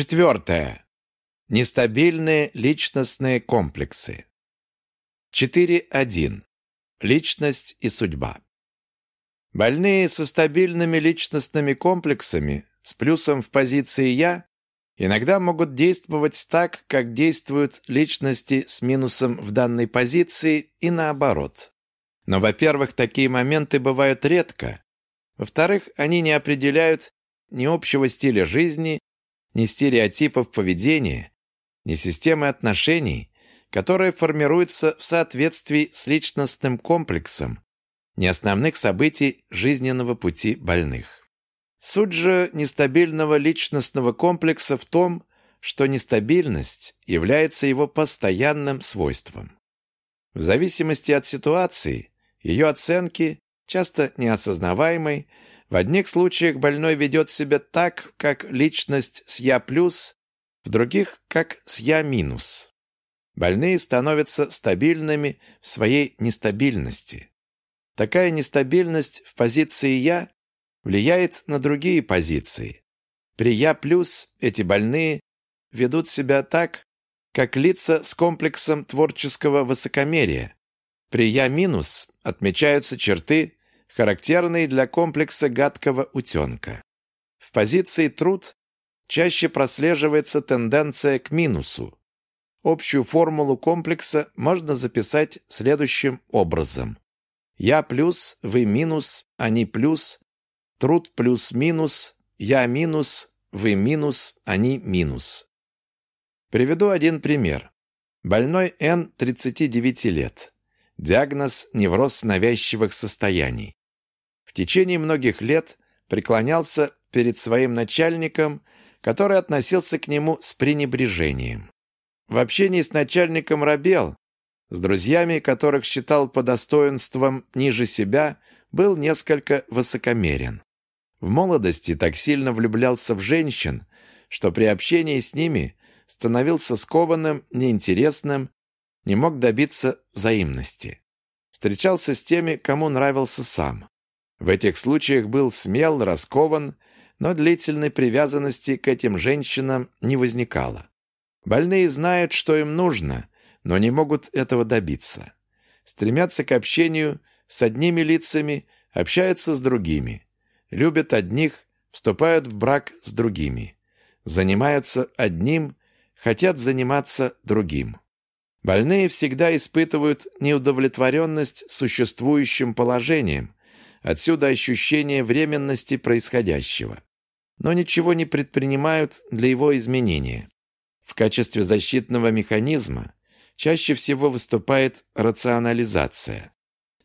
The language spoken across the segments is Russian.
Четвертое. Нестабильные личностные комплексы. 4.1. Личность и судьба. Больные со стабильными личностными комплексами с плюсом в позиции «я» иногда могут действовать так, как действуют личности с минусом в данной позиции и наоборот. Но, во-первых, такие моменты бывают редко. Во-вторых, они не определяют ни общего стиля жизни, ни стереотипов поведения, ни системы отношений, которая формируется в соответствии с личностным комплексом, ни основных событий жизненного пути больных. Суть же нестабильного личностного комплекса в том, что нестабильность является его постоянным свойством. В зависимости от ситуации, ее оценки, часто неосознаваемой, в одних случаях больной ведет себя так, как личность с «я+», в других – как с «я-». Больные становятся стабильными в своей нестабильности. Такая нестабильность в позиции «я» влияет на другие позиции. При «я плюс» эти больные ведут себя так, как лица с комплексом творческого высокомерия. При «я минус» отмечаются черты, характерные для комплекса гадкого утенка. В позиции «труд» чаще прослеживается тенденция к минусу. Общую формулу комплекса можно записать следующим образом. Я плюс, вы минус, они плюс, Труд плюс-минус, я минус, вы минус, они минус. Приведу один пример. Больной Н 39 лет. Диагноз – невроз навязчивых состояний. В течение многих лет преклонялся перед своим начальником, который относился к нему с пренебрежением. В общении с начальником робел, с друзьями, которых считал по достоинствам ниже себя, был несколько высокомерен. В молодости так сильно влюблялся в женщин, что при общении с ними становился скованным, неинтересным, не мог добиться взаимности. Встречался с теми, кому нравился сам. В этих случаях был смел, раскован, но длительной привязанности к этим женщинам не возникало. Больные знают, что им нужно, но не могут этого добиться. Стремятся к общению с одними лицами, общаются с другими любят одних, вступают в брак с другими, занимаются одним, хотят заниматься другим. Больные всегда испытывают неудовлетворенность существующим положением, отсюда ощущение временности происходящего. Но ничего не предпринимают для его изменения. В качестве защитного механизма чаще всего выступает рационализация.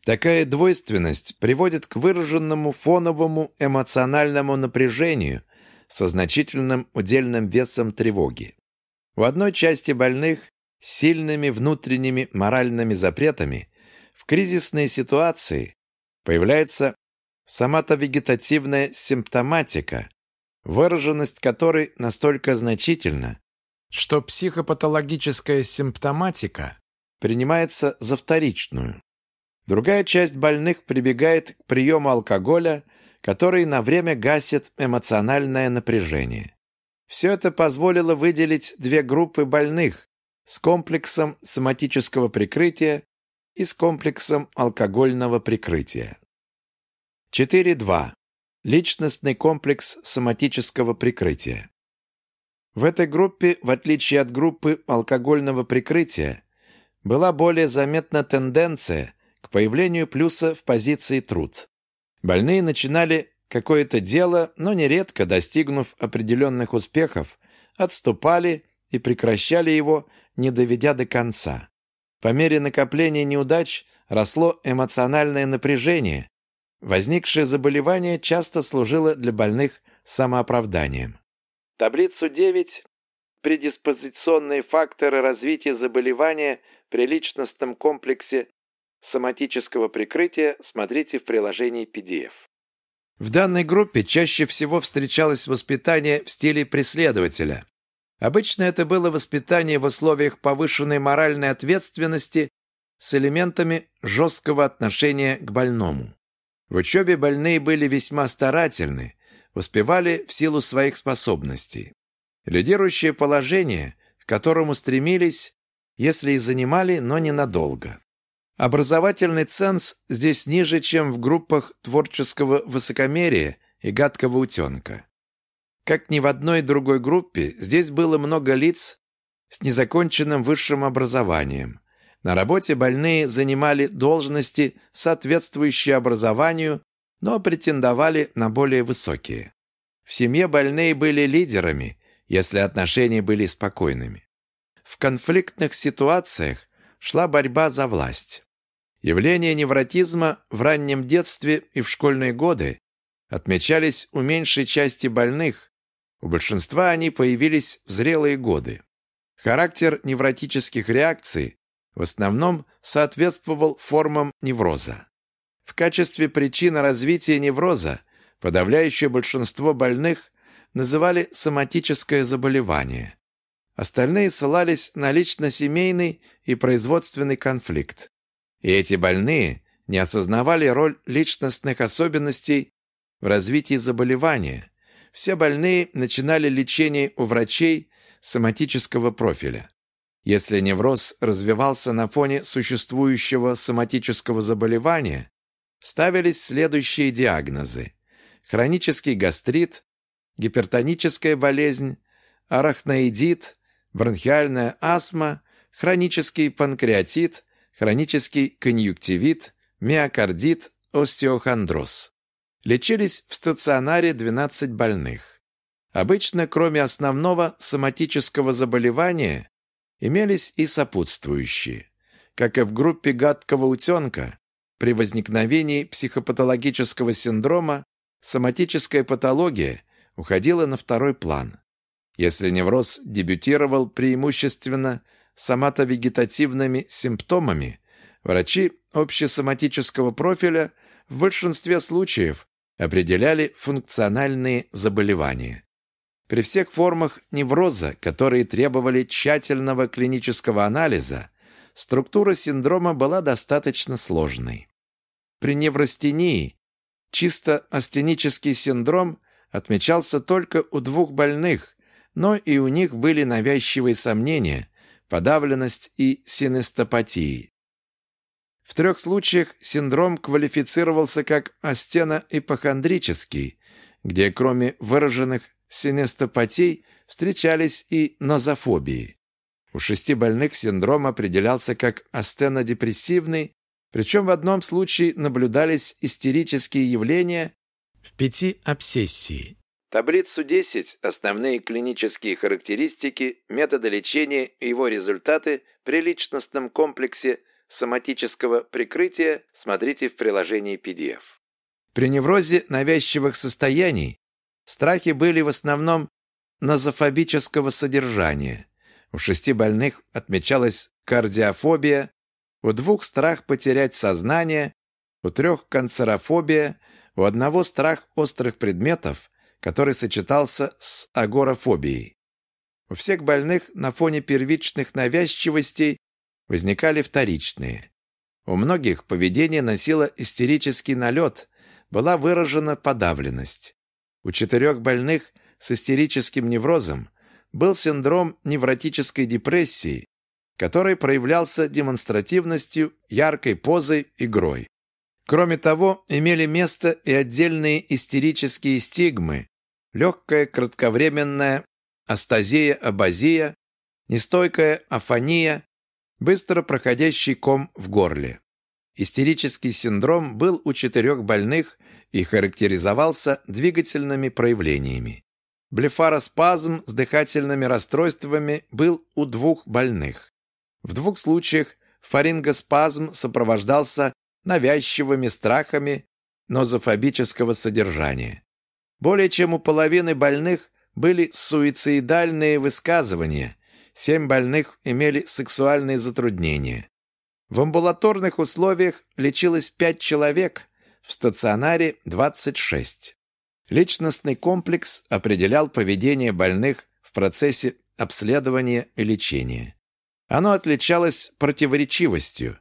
Такая двойственность приводит к выраженному фоновому эмоциональному напряжению со значительным удельным весом тревоги. У одной части больных сильными внутренними моральными запретами в кризисной ситуации появляется соматовегетативная симптоматика, выраженность которой настолько значительна, что психопатологическая симптоматика принимается за вторичную. Другая часть больных прибегает к приему алкоголя, который на время гасит эмоциональное напряжение. Все это позволило выделить две группы больных с комплексом соматического прикрытия и с комплексом алкогольного прикрытия. 4.2. Личностный комплекс соматического прикрытия. В этой группе, в отличие от группы алкогольного прикрытия, была более заметна тенденция к появлению плюса в позиции труд. Больные начинали какое-то дело, но нередко, достигнув определенных успехов, отступали и прекращали его, не доведя до конца. По мере накопления неудач росло эмоциональное напряжение. Возникшее заболевание часто служило для больных самооправданием. Таблицу 9 «Предиспозиционные факторы развития заболевания при личностном комплексе соматического прикрытия смотрите в приложении PDF. В данной группе чаще всего встречалось воспитание в стиле преследователя. Обычно это было воспитание в условиях повышенной моральной ответственности с элементами жесткого отношения к больному. В учебе больные были весьма старательны, успевали в силу своих способностей. Лидирующее положение, к которому стремились, если и занимали, но ненадолго. Образовательный ценз здесь ниже, чем в группах творческого высокомерия и гадкого утенка. Как ни в одной другой группе, здесь было много лиц с незаконченным высшим образованием. На работе больные занимали должности, соответствующие образованию, но претендовали на более высокие. В семье больные были лидерами, если отношения были спокойными. В конфликтных ситуациях шла борьба за власть. Явления невротизма в раннем детстве и в школьные годы отмечались у меньшей части больных, у большинства они появились в зрелые годы. Характер невротических реакций в основном соответствовал формам невроза. В качестве причины развития невроза подавляющее большинство больных называли соматическое заболевание. Остальные ссылались на лично-семейный и производственный конфликт. И эти больные не осознавали роль личностных особенностей в развитии заболевания. Все больные начинали лечение у врачей соматического профиля. Если невроз развивался на фоне существующего соматического заболевания, ставились следующие диагнозы. Хронический гастрит, гипертоническая болезнь, арахноидит, бронхиальная астма, хронический панкреатит, хронический конъюнктивит, миокардит, остеохондроз. Лечились в стационаре 12 больных. Обычно, кроме основного соматического заболевания, имелись и сопутствующие. Как и в группе гадкого утенка, при возникновении психопатологического синдрома соматическая патология уходила на второй план. Если невроз дебютировал преимущественно соматовегетативными симптомами, врачи общесоматического профиля в большинстве случаев определяли функциональные заболевания. При всех формах невроза, которые требовали тщательного клинического анализа, структура синдрома была достаточно сложной. При неврастении чисто астенический синдром отмечался только у двух больных, но и у них были навязчивые сомнения, подавленность и синестопатии. В трех случаях синдром квалифицировался как астеноипохондрический, где кроме выраженных синестопатий встречались и нозофобии. У шести больных синдром определялся как астенодепрессивный, причем в одном случае наблюдались истерические явления в пяти обсессии. Таблицу 10 «Основные клинические характеристики, методы лечения и его результаты при личностном комплексе соматического прикрытия» смотрите в приложении PDF. При неврозе навязчивых состояний страхи были в основном нозофобического содержания. У шести больных отмечалась кардиофобия, у двух страх потерять сознание, у трех канцерофобия, у одного страх острых предметов, который сочетался с агорафобией. У всех больных на фоне первичных навязчивостей возникали вторичные. У многих поведение носило истерический налет, была выражена подавленность. У четырех больных с истерическим неврозом был синдром невротической депрессии, который проявлялся демонстративностью, яркой позой, игрой. Кроме того, имели место и отдельные истерические стигмы, легкая кратковременная астазия-абазия, нестойкая афония, быстро проходящий ком в горле. Истерический синдром был у четырех больных и характеризовался двигательными проявлениями. Блефароспазм с дыхательными расстройствами был у двух больных. В двух случаях фарингоспазм сопровождался навязчивыми страхами нозофобического содержания. Более чем у половины больных были суицидальные высказывания, семь больных имели сексуальные затруднения. В амбулаторных условиях лечилось пять человек, в стационаре 26. Личностный комплекс определял поведение больных в процессе обследования и лечения. Оно отличалось противоречивостью.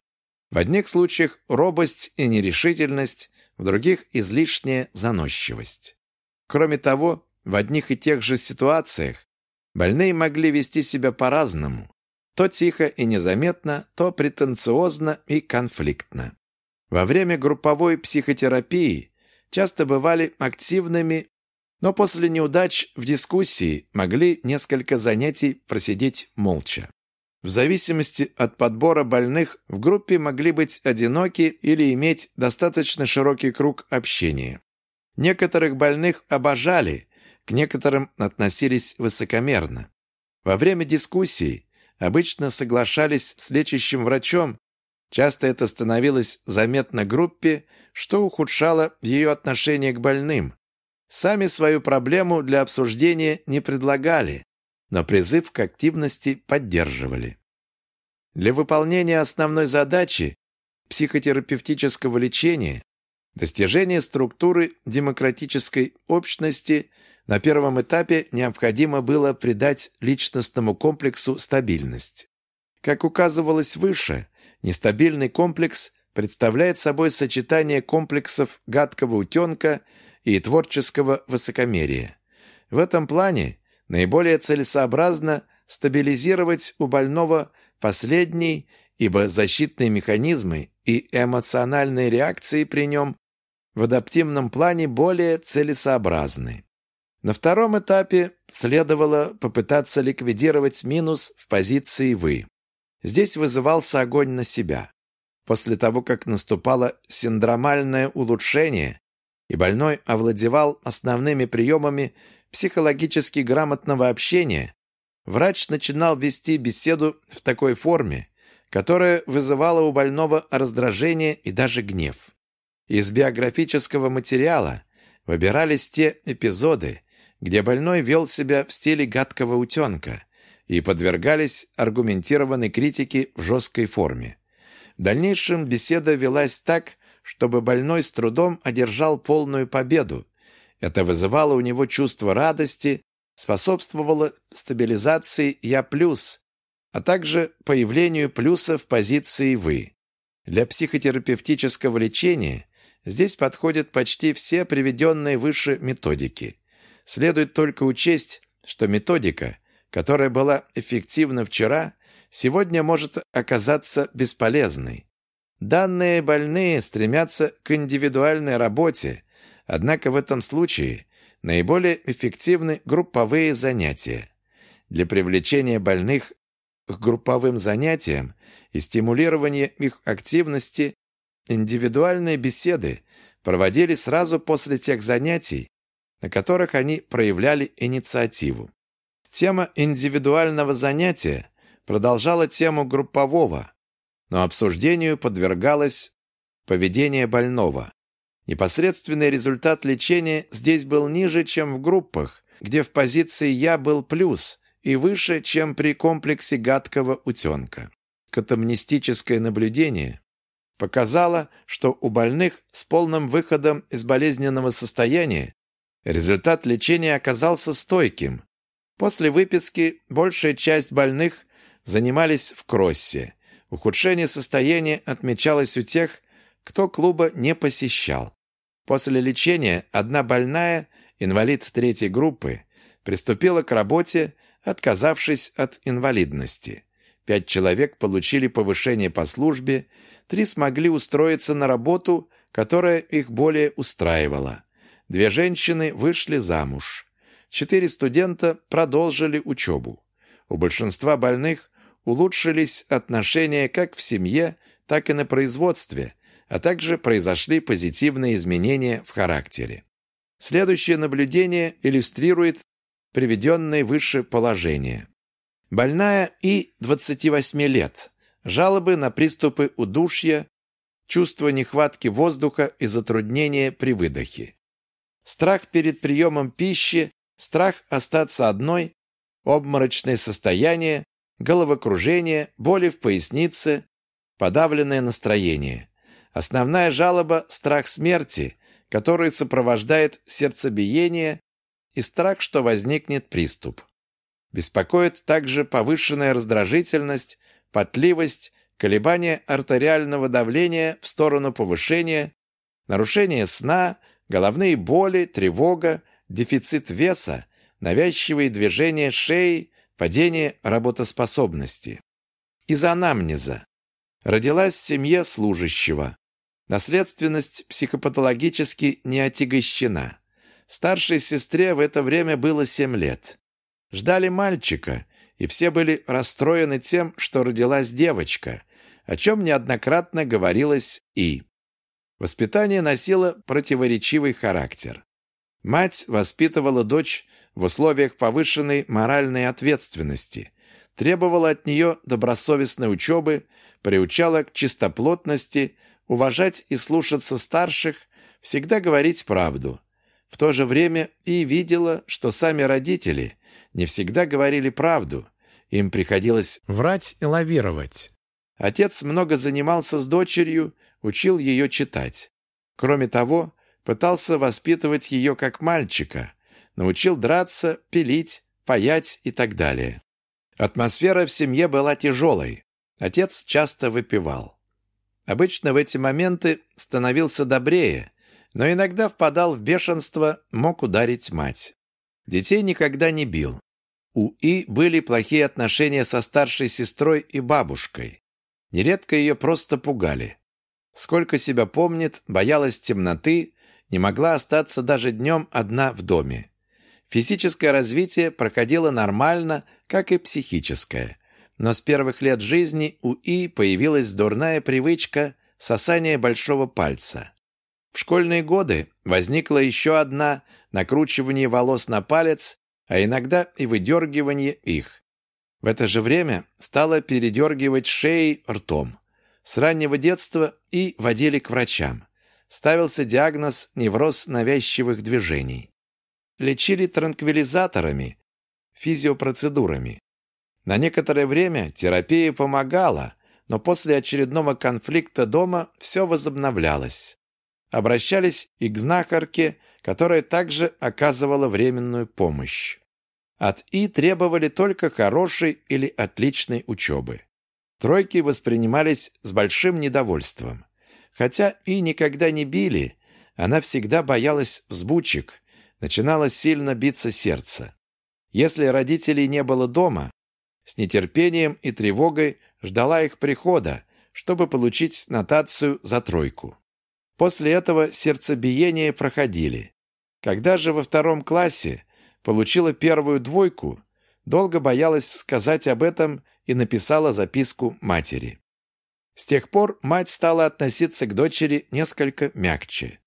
В одних случаях робость и нерешительность, в других излишняя заносчивость. Кроме того, в одних и тех же ситуациях Больные могли вести себя по-разному. То тихо и незаметно, то претенциозно и конфликтно. Во время групповой психотерапии часто бывали активными, но после неудач в дискуссии могли несколько занятий просидеть молча. В зависимости от подбора больных в группе могли быть одиноки или иметь достаточно широкий круг общения. Некоторых больных обожали, к некоторым относились высокомерно. Во время дискуссий обычно соглашались с лечащим врачом, часто это становилось заметно группе, что ухудшало ее отношение к больным. Сами свою проблему для обсуждения не предлагали, но призыв к активности поддерживали. Для выполнения основной задачи психотерапевтического лечения достижения структуры демократической общности на первом этапе необходимо было придать личностному комплексу стабильность. Как указывалось выше, нестабильный комплекс представляет собой сочетание комплексов гадкого утенка и творческого высокомерия. В этом плане наиболее целесообразно стабилизировать у больного последний, ибо защитные механизмы и эмоциональные реакции при нем в адаптивном плане более целесообразны. На втором этапе следовало попытаться ликвидировать минус в позиции «вы». Здесь вызывался огонь на себя. После того, как наступало синдромальное улучшение, и больной овладевал основными приемами психологически грамотного общения, врач начинал вести беседу в такой форме, которая вызывала у больного раздражение и даже гнев. Из биографического материала выбирались те эпизоды, где больной вел себя в стиле гадкого утенка и подвергались аргументированной критике в жесткой форме. В дальнейшем беседа велась так, чтобы больной с трудом одержал полную победу. Это вызывало у него чувство радости, способствовало стабилизации «я плюс», а также появлению плюса в позиции «вы». Для психотерапевтического лечения здесь подходят почти все приведенные выше методики. Следует только учесть, что методика, которая была эффективна вчера, сегодня может оказаться бесполезной. Данные больные стремятся к индивидуальной работе, однако в этом случае наиболее эффективны групповые занятия. Для привлечения больных к групповым занятиям и стимулирования их активности индивидуальные беседы проводили сразу после тех занятий, на которых они проявляли инициативу. Тема индивидуального занятия продолжала тему группового, но обсуждению подвергалось поведение больного. Непосредственный результат лечения здесь был ниже, чем в группах, где в позиции «я» был плюс и выше, чем при комплексе гадкого утенка. Катамнистическое наблюдение показало, что у больных с полным выходом из болезненного состояния результат лечения оказался стойким. После выписки большая часть больных занимались в кроссе, Ухудшение состояния отмечалось у тех, кто клуба не посещал. После лечения одна больная, инвалид третьей группы, приступила к работе, отказавшись от инвалидности. Пять человек получили повышение по службе, три смогли устроиться на работу, которая их более устраивала. Две женщины вышли замуж. Четыре студента продолжили учебу. У большинства больных улучшились отношения как в семье, так и на производстве, а также произошли позитивные изменения в характере. Следующее наблюдение иллюстрирует приведенное выше положение. Больная и 28 лет. Жалобы на приступы удушья, чувство нехватки воздуха и затруднения при выдохе. Страх перед приемом пищи, страх остаться одной, обморочное состояние, головокружение, боли в пояснице, подавленное настроение. Основная жалоба – страх смерти, который сопровождает сердцебиение и страх, что возникнет приступ. Беспокоит также повышенная раздражительность, потливость, колебания артериального давления в сторону повышения, нарушение сна, головные боли, тревога, дефицит веса, навязчивые движения шеи, падение работоспособности. Из анамнеза. Родилась в семье служащего. Наследственность психопатологически не отягощена. Старшей сестре в это время было семь лет. Ждали мальчика, и все были расстроены тем, что родилась девочка, о чем неоднократно говорилось и. Воспитание носило противоречивый характер. Мать воспитывала дочь в условиях повышенной моральной ответственности, требовала от нее добросовестной учебы, приучала к чистоплотности, уважать и слушаться старших, всегда говорить правду. В то же время и видела, что сами родители не всегда говорили правду, им приходилось врать и лавировать. Отец много занимался с дочерью, учил ее читать. Кроме того, пытался воспитывать ее как мальчика, научил драться, пилить, паять и так далее. Атмосфера в семье была тяжелой. Отец часто выпивал. Обычно в эти моменты становился добрее, но иногда впадал в бешенство, мог ударить мать. Детей никогда не бил. У И были плохие отношения со старшей сестрой и бабушкой. Нередко ее просто пугали. Сколько себя помнит, боялась темноты, не могла остаться даже днем одна в доме. Физическое развитие проходило нормально, как и психическое. Но с первых лет жизни у И появилась дурная привычка сосания большого пальца. В школьные годы возникла еще одна накручивание волос на палец, а иногда и выдергивание их. В это же время стала передергивать шеей ртом. С раннего детства и водили к врачам. Ставился диагноз невроз навязчивых движений. Лечили транквилизаторами, физиопроцедурами. На некоторое время терапия помогала, но после очередного конфликта дома все возобновлялось. Обращались и к знахарке, которая также оказывала временную помощь. От И требовали только хорошей или отличной учебы. Тройки воспринимались с большим недовольством. Хотя И никогда не били, она всегда боялась взбучек, начинало сильно биться сердце. Если родителей не было дома, с нетерпением и тревогой ждала их прихода, чтобы получить нотацию за тройку. После этого сердцебиения проходили. Когда же во втором классе получила первую двойку, долго боялась сказать об этом и написала записку матери. С тех пор мать стала относиться к дочери несколько мягче.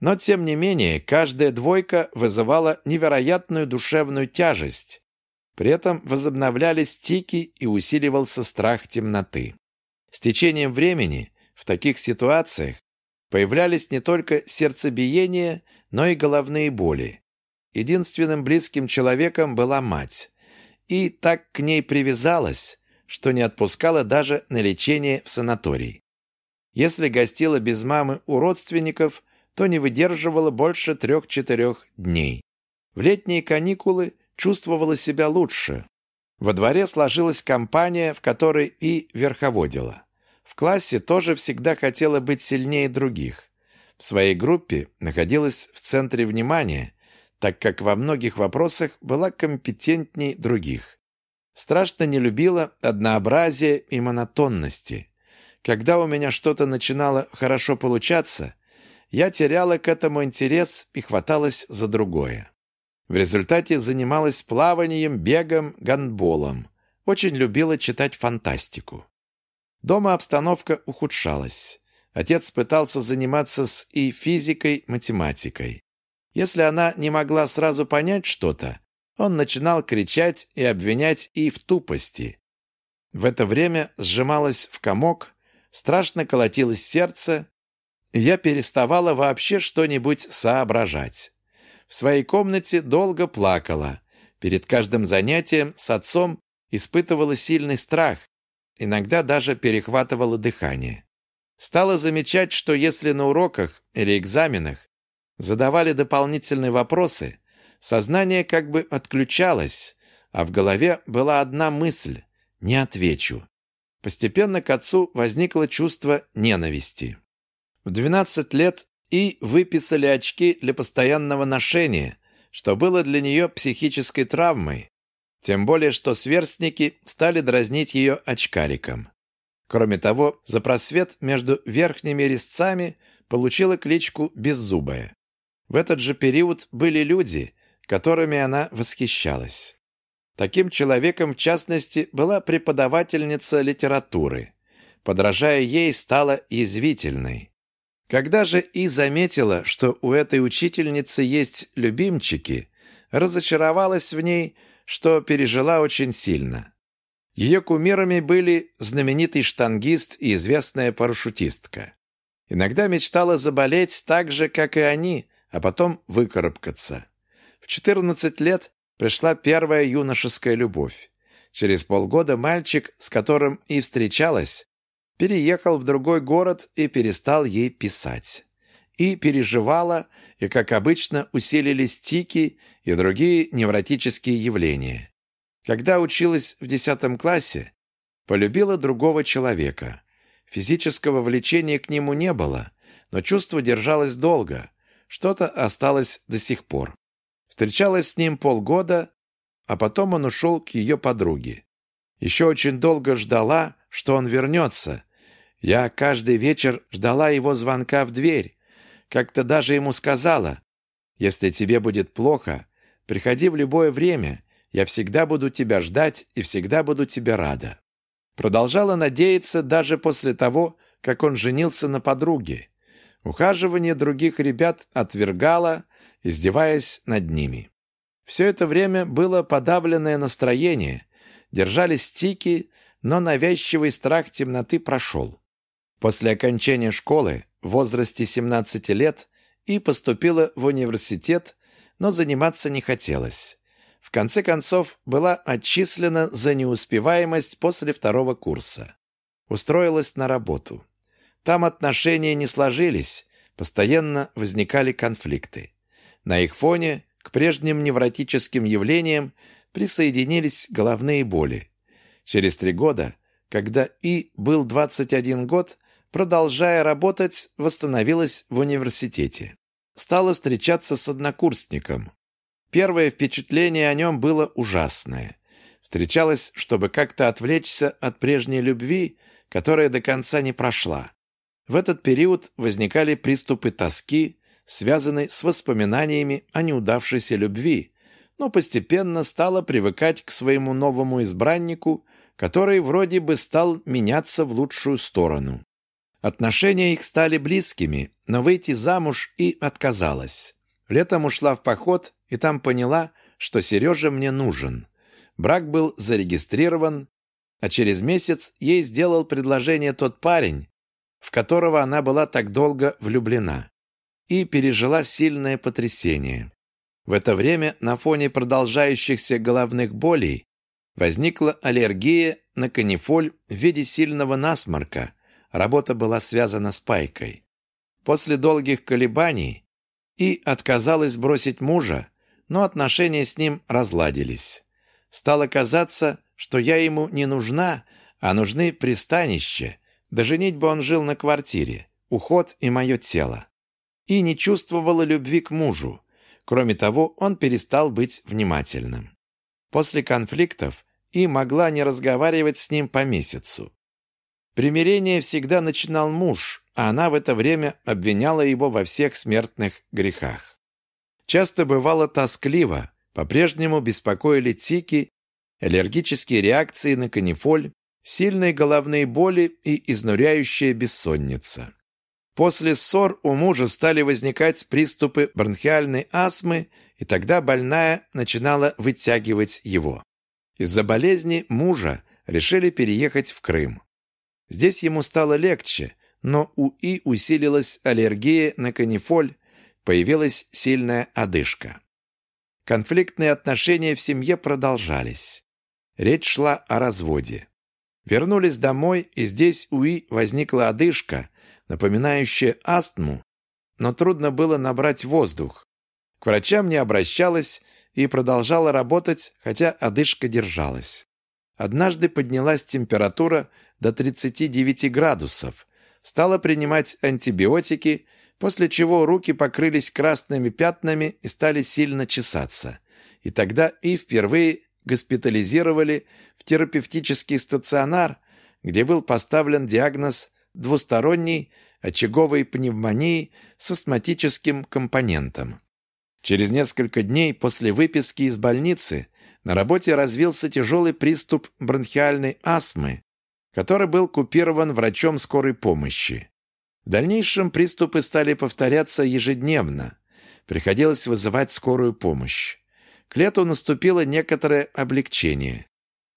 Но, тем не менее, каждая двойка вызывала невероятную душевную тяжесть. При этом возобновлялись тики и усиливался страх темноты. С течением времени в таких ситуациях появлялись не только сердцебиение, но и головные боли. Единственным близким человеком была мать и так к ней привязалась, что не отпускала даже на лечение в санаторий. Если гостила без мамы у родственников, то не выдерживала больше трех-четырех дней. В летние каникулы чувствовала себя лучше. Во дворе сложилась компания, в которой и верховодила. В классе тоже всегда хотела быть сильнее других. В своей группе находилась в центре внимания так как во многих вопросах была компетентней других. Страшно не любила однообразия и монотонности. Когда у меня что-то начинало хорошо получаться, я теряла к этому интерес и хваталась за другое. В результате занималась плаванием, бегом, гандболом. Очень любила читать фантастику. Дома обстановка ухудшалась. Отец пытался заниматься с и физикой, математикой. Если она не могла сразу понять что-то, он начинал кричать и обвинять и в тупости. В это время сжималось в комок, страшно колотилось сердце, и я переставала вообще что-нибудь соображать. В своей комнате долго плакала. Перед каждым занятием с отцом испытывала сильный страх, иногда даже перехватывала дыхание. Стала замечать, что если на уроках или экзаменах задавали дополнительные вопросы, сознание как бы отключалось, а в голове была одна мысль – не отвечу. Постепенно к отцу возникло чувство ненависти. В 12 лет и выписали очки для постоянного ношения, что было для нее психической травмой, тем более что сверстники стали дразнить ее очкариком. Кроме того, за просвет между верхними резцами получила кличку «Беззубая». В этот же период были люди, которыми она восхищалась. Таким человеком, в частности, была преподавательница литературы. Подражая ей, стала язвительной. Когда же и заметила, что у этой учительницы есть любимчики, разочаровалась в ней, что пережила очень сильно. Ее кумирами были знаменитый штангист и известная парашютистка. Иногда мечтала заболеть так же, как и они, а потом выкарабкаться. В 14 лет пришла первая юношеская любовь. Через полгода мальчик, с которым и встречалась, переехал в другой город и перестал ей писать. И переживала, и, как обычно, усилились тики и другие невротические явления. Когда училась в 10 классе, полюбила другого человека. Физического влечения к нему не было, но чувство держалось долго, что-то осталось до сих пор. Встречалась с ним полгода, а потом он ушел к ее подруге. Еще очень долго ждала, что он вернется. Я каждый вечер ждала его звонка в дверь. Как-то даже ему сказала, «Если тебе будет плохо, приходи в любое время. Я всегда буду тебя ждать и всегда буду тебе рада». Продолжала надеяться даже после того, как он женился на подруге. Ухаживание других ребят отвергала, издеваясь над ними. Все это время было подавленное настроение, держались тики, но навязчивый страх темноты прошел. После окончания школы в возрасте 17 лет и поступила в университет, но заниматься не хотелось. В конце концов, была отчислена за неуспеваемость после второго курса. Устроилась на работу. Там отношения не сложились, постоянно возникали конфликты. На их фоне к прежним невротическим явлениям присоединились головные боли. Через три года, когда И был 21 год, продолжая работать, восстановилась в университете. Стала встречаться с однокурсником. Первое впечатление о нем было ужасное. Встречалась, чтобы как-то отвлечься от прежней любви, которая до конца не прошла. В этот период возникали приступы тоски, связанной с воспоминаниями о неудавшейся любви, но постепенно стала привыкать к своему новому избраннику, который вроде бы стал меняться в лучшую сторону. Отношения их стали близкими, но выйти замуж и отказалась. Летом ушла в поход и там поняла, что Сережа мне нужен. Брак был зарегистрирован, а через месяц ей сделал предложение тот парень, в которого она была так долго влюблена и пережила сильное потрясение. В это время на фоне продолжающихся головных болей возникла аллергия на канифоль в виде сильного насморка. Работа была связана с пайкой. После долгих колебаний и отказалась бросить мужа, но отношения с ним разладились. Стало казаться, что я ему не нужна, а нужны пристанище, да женить бы он жил на квартире, уход и мое тело и не чувствовала любви к мужу. Кроме того, он перестал быть внимательным. После конфликтов и могла не разговаривать с ним по месяцу. Примирение всегда начинал муж, а она в это время обвиняла его во всех смертных грехах. Часто бывало тоскливо, по-прежнему беспокоили тики, аллергические реакции на канифоль, сильные головные боли и изнуряющая бессонница. После ссор у мужа стали возникать приступы бронхиальной астмы, и тогда больная начинала вытягивать его. Из-за болезни мужа решили переехать в Крым. Здесь ему стало легче, но у И усилилась аллергия на канифоль, появилась сильная одышка. Конфликтные отношения в семье продолжались. Речь шла о разводе. Вернулись домой, и здесь у И возникла одышка, напоминающее астму, но трудно было набрать воздух. К врачам не обращалась и продолжала работать, хотя одышка держалась. Однажды поднялась температура до 39 градусов, стала принимать антибиотики, после чего руки покрылись красными пятнами и стали сильно чесаться. И тогда и впервые госпитализировали в терапевтический стационар, где был поставлен диагноз двусторонней очаговой пневмонии с астматическим компонентом. Через несколько дней после выписки из больницы на работе развился тяжелый приступ бронхиальной астмы, который был купирован врачом скорой помощи. В дальнейшем приступы стали повторяться ежедневно. Приходилось вызывать скорую помощь. К лету наступило некоторое облегчение.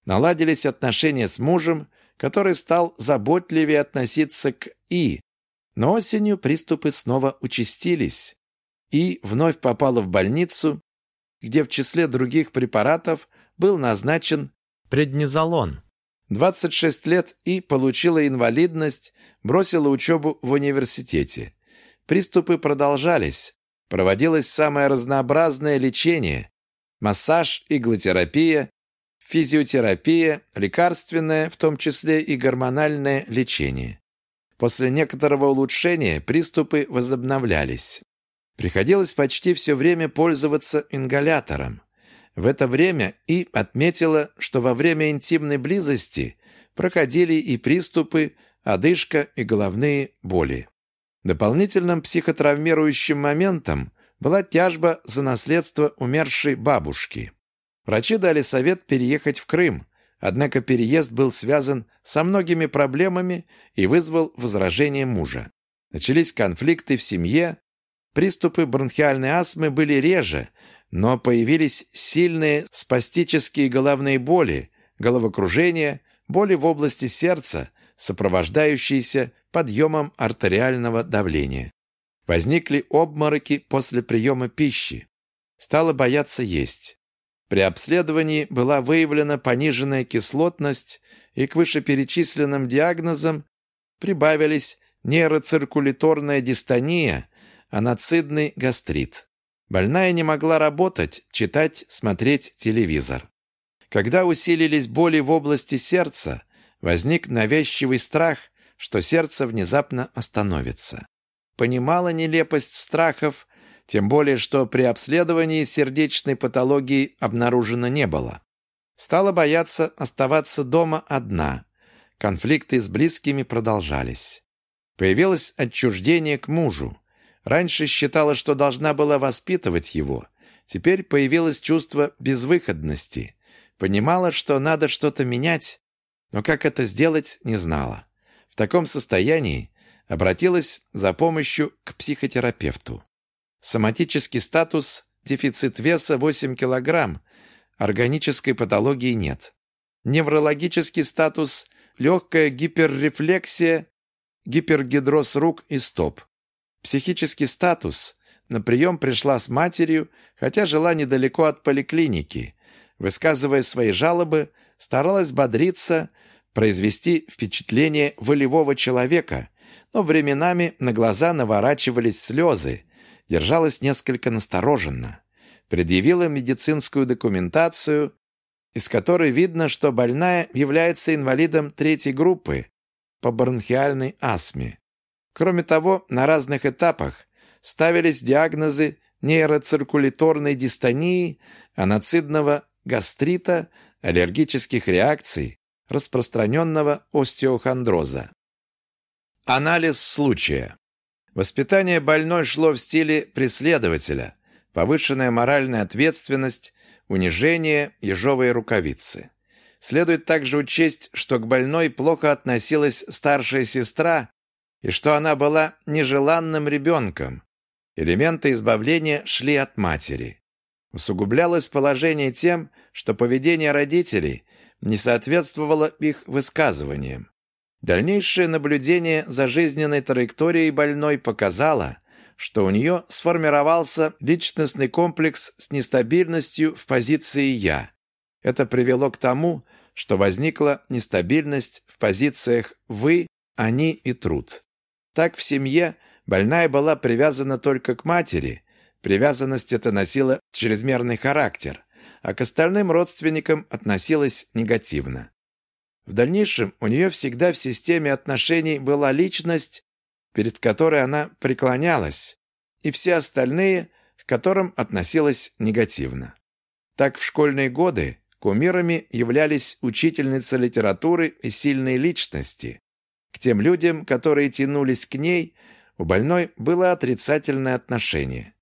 Наладились отношения с мужем, который стал заботливее относиться к И. Но осенью приступы снова участились. И вновь попала в больницу, где в числе других препаратов был назначен преднизолон. 26 лет и получила инвалидность, бросила учебу в университете. Приступы продолжались. Проводилось самое разнообразное лечение. Массаж, иглотерапия, физиотерапия, лекарственное, в том числе и гормональное лечение. После некоторого улучшения приступы возобновлялись. Приходилось почти все время пользоваться ингалятором. В это время И отметила, что во время интимной близости проходили и приступы, одышка и головные боли. Дополнительным психотравмирующим моментом была тяжба за наследство умершей бабушки. Врачи дали совет переехать в Крым, однако переезд был связан со многими проблемами и вызвал возражение мужа. Начались конфликты в семье, приступы бронхиальной астмы были реже, но появились сильные спастические головные боли, головокружение, боли в области сердца, сопровождающиеся подъемом артериального давления. Возникли обмороки после приема пищи. Стало бояться есть. При обследовании была выявлена пониженная кислотность, и к вышеперечисленным диагнозам прибавились нейроциркуляторная дистония, анацидный гастрит. Больная не могла работать, читать, смотреть телевизор. Когда усилились боли в области сердца, возник навязчивый страх, что сердце внезапно остановится. Понимала нелепость страхов, тем более что при обследовании сердечной патологии обнаружено не было. Стала бояться оставаться дома одна. Конфликты с близкими продолжались. Появилось отчуждение к мужу. Раньше считала, что должна была воспитывать его. Теперь появилось чувство безвыходности. Понимала, что надо что-то менять, но как это сделать, не знала. В таком состоянии обратилась за помощью к психотерапевту. Соматический статус – дефицит веса 8 кг, органической патологии нет. Неврологический статус – легкая гиперрефлексия, гипергидроз рук и стоп. Психический статус на прием пришла с матерью, хотя жила недалеко от поликлиники. Высказывая свои жалобы, старалась бодриться, произвести впечатление волевого человека, но временами на глаза наворачивались слезы, держалась несколько настороженно. Предъявила медицинскую документацию, из которой видно, что больная является инвалидом третьей группы по бронхиальной астме. Кроме того, на разных этапах ставились диагнозы нейроциркуляторной дистонии, анацидного гастрита, аллергических реакций, распространенного остеохондроза. Анализ случая. Воспитание больной шло в стиле преследователя, повышенная моральная ответственность, унижение, ежовые рукавицы. Следует также учесть, что к больной плохо относилась старшая сестра и что она была нежеланным ребенком. Элементы избавления шли от матери. Усугублялось положение тем, что поведение родителей не соответствовало их высказываниям. Дальнейшее наблюдение за жизненной траекторией больной показало, что у нее сформировался личностный комплекс с нестабильностью в позиции «я». Это привело к тому, что возникла нестабильность в позициях «вы», «они» и «труд». Так в семье больная была привязана только к матери. Привязанность эта носила чрезмерный характер, а к остальным родственникам относилась негативно. В дальнейшем у нее всегда в системе отношений была личность, перед которой она преклонялась, и все остальные, к которым относилась негативно. Так в школьные годы кумирами являлись учительница литературы и сильные личности. К тем людям, которые тянулись к ней, у больной было отрицательное отношение.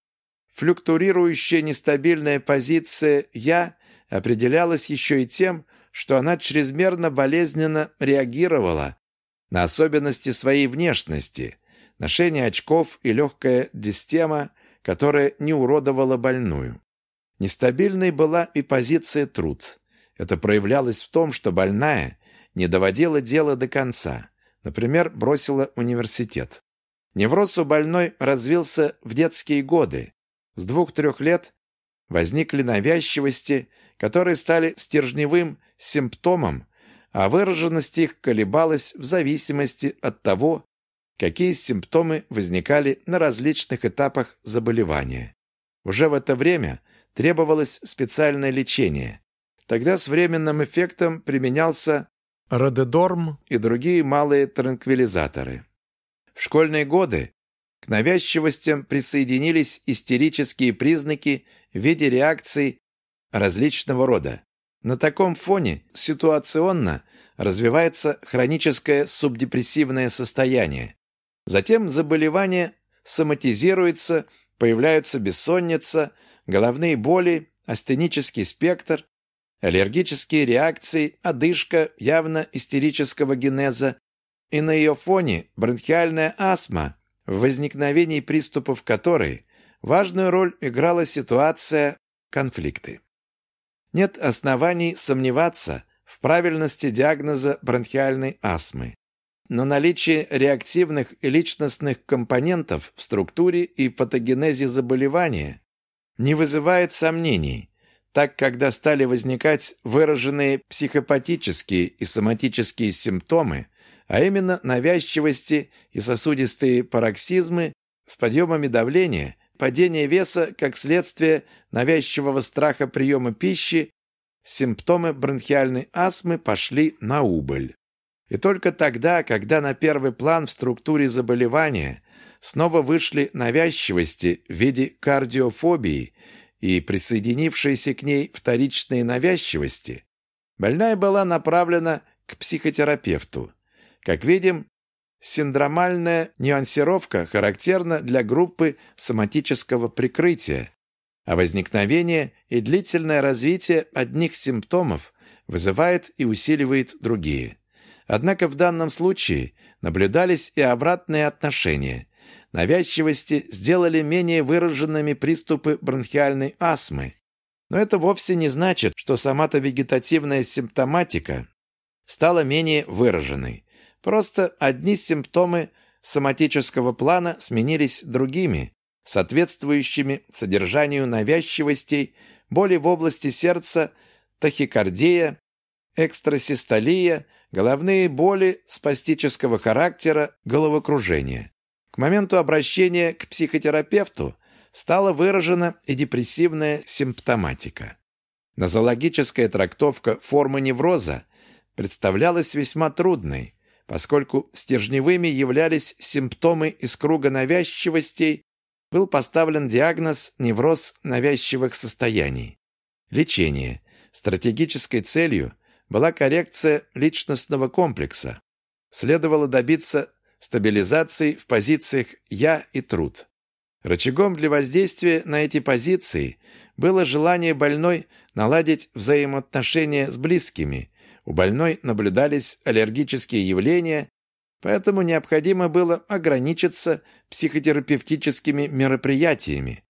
Флюктурирующая нестабильная позиция «я» определялась еще и тем, что она чрезмерно болезненно реагировала на особенности своей внешности, ношение очков и легкая дистема, которая не уродовала больную. Нестабильной была и позиция труд. Это проявлялось в том, что больная не доводила дело до конца, например, бросила университет. Невроз у больной развился в детские годы. С двух-трех лет возникли навязчивости, которые стали стержневым симптомом, а выраженность их колебалась в зависимости от того, какие симптомы возникали на различных этапах заболевания. Уже в это время требовалось специальное лечение. Тогда с временным эффектом применялся родедорм и другие малые транквилизаторы. В школьные годы к навязчивостям присоединились истерические признаки в виде реакций различного рода. На таком фоне ситуационно развивается хроническое субдепрессивное состояние. Затем заболевание соматизируется, появляются бессонница, головные боли, астенический спектр, аллергические реакции, одышка явно истерического генеза, и на ее фоне бронхиальная астма, в возникновении приступов которой важную роль играла ситуация конфликты. Нет оснований сомневаться в правильности диагноза бронхиальной астмы. Но наличие реактивных личностных компонентов в структуре и патогенезе заболевания не вызывает сомнений, так когда стали возникать выраженные психопатические и соматические симптомы, а именно навязчивости и сосудистые пароксизмы с подъемами давления, падение веса как следствие навязчивого страха приема пищи, симптомы бронхиальной астмы пошли на убыль. И только тогда, когда на первый план в структуре заболевания снова вышли навязчивости в виде кардиофобии и присоединившиеся к ней вторичные навязчивости, больная была направлена к психотерапевту. Как видим, синдромальная нюансировка характерна для группы соматического прикрытия, а возникновение и длительное развитие одних симптомов вызывает и усиливает другие. Однако в данном случае наблюдались и обратные отношения. Навязчивости сделали менее выраженными приступы бронхиальной астмы. Но это вовсе не значит, что соматовегетативная симптоматика стала менее выраженной. Просто одни симптомы соматического плана сменились другими, соответствующими содержанию навязчивостей, боли в области сердца, тахикардия, экстрасистолия – головные боли спастического характера, головокружение. К моменту обращения к психотерапевту стала выражена и депрессивная симптоматика. Нозологическая трактовка формы невроза представлялась весьма трудной, поскольку стержневыми являлись симптомы из круга навязчивостей, был поставлен диагноз невроз навязчивых состояний. Лечение. Стратегической целью была коррекция личностного комплекса. Следовало добиться стабилизации в позициях «я» и «труд». Рычагом для воздействия на эти позиции было желание больной наладить взаимоотношения с близкими. У больной наблюдались аллергические явления, поэтому необходимо было ограничиться психотерапевтическими мероприятиями.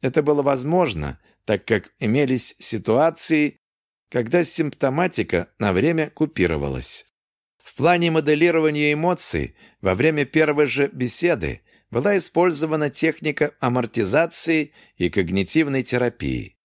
Это было возможно, так как имелись ситуации, когда симптоматика на время купировалась. В плане моделирования эмоций во время первой же беседы была использована техника амортизации и когнитивной терапии.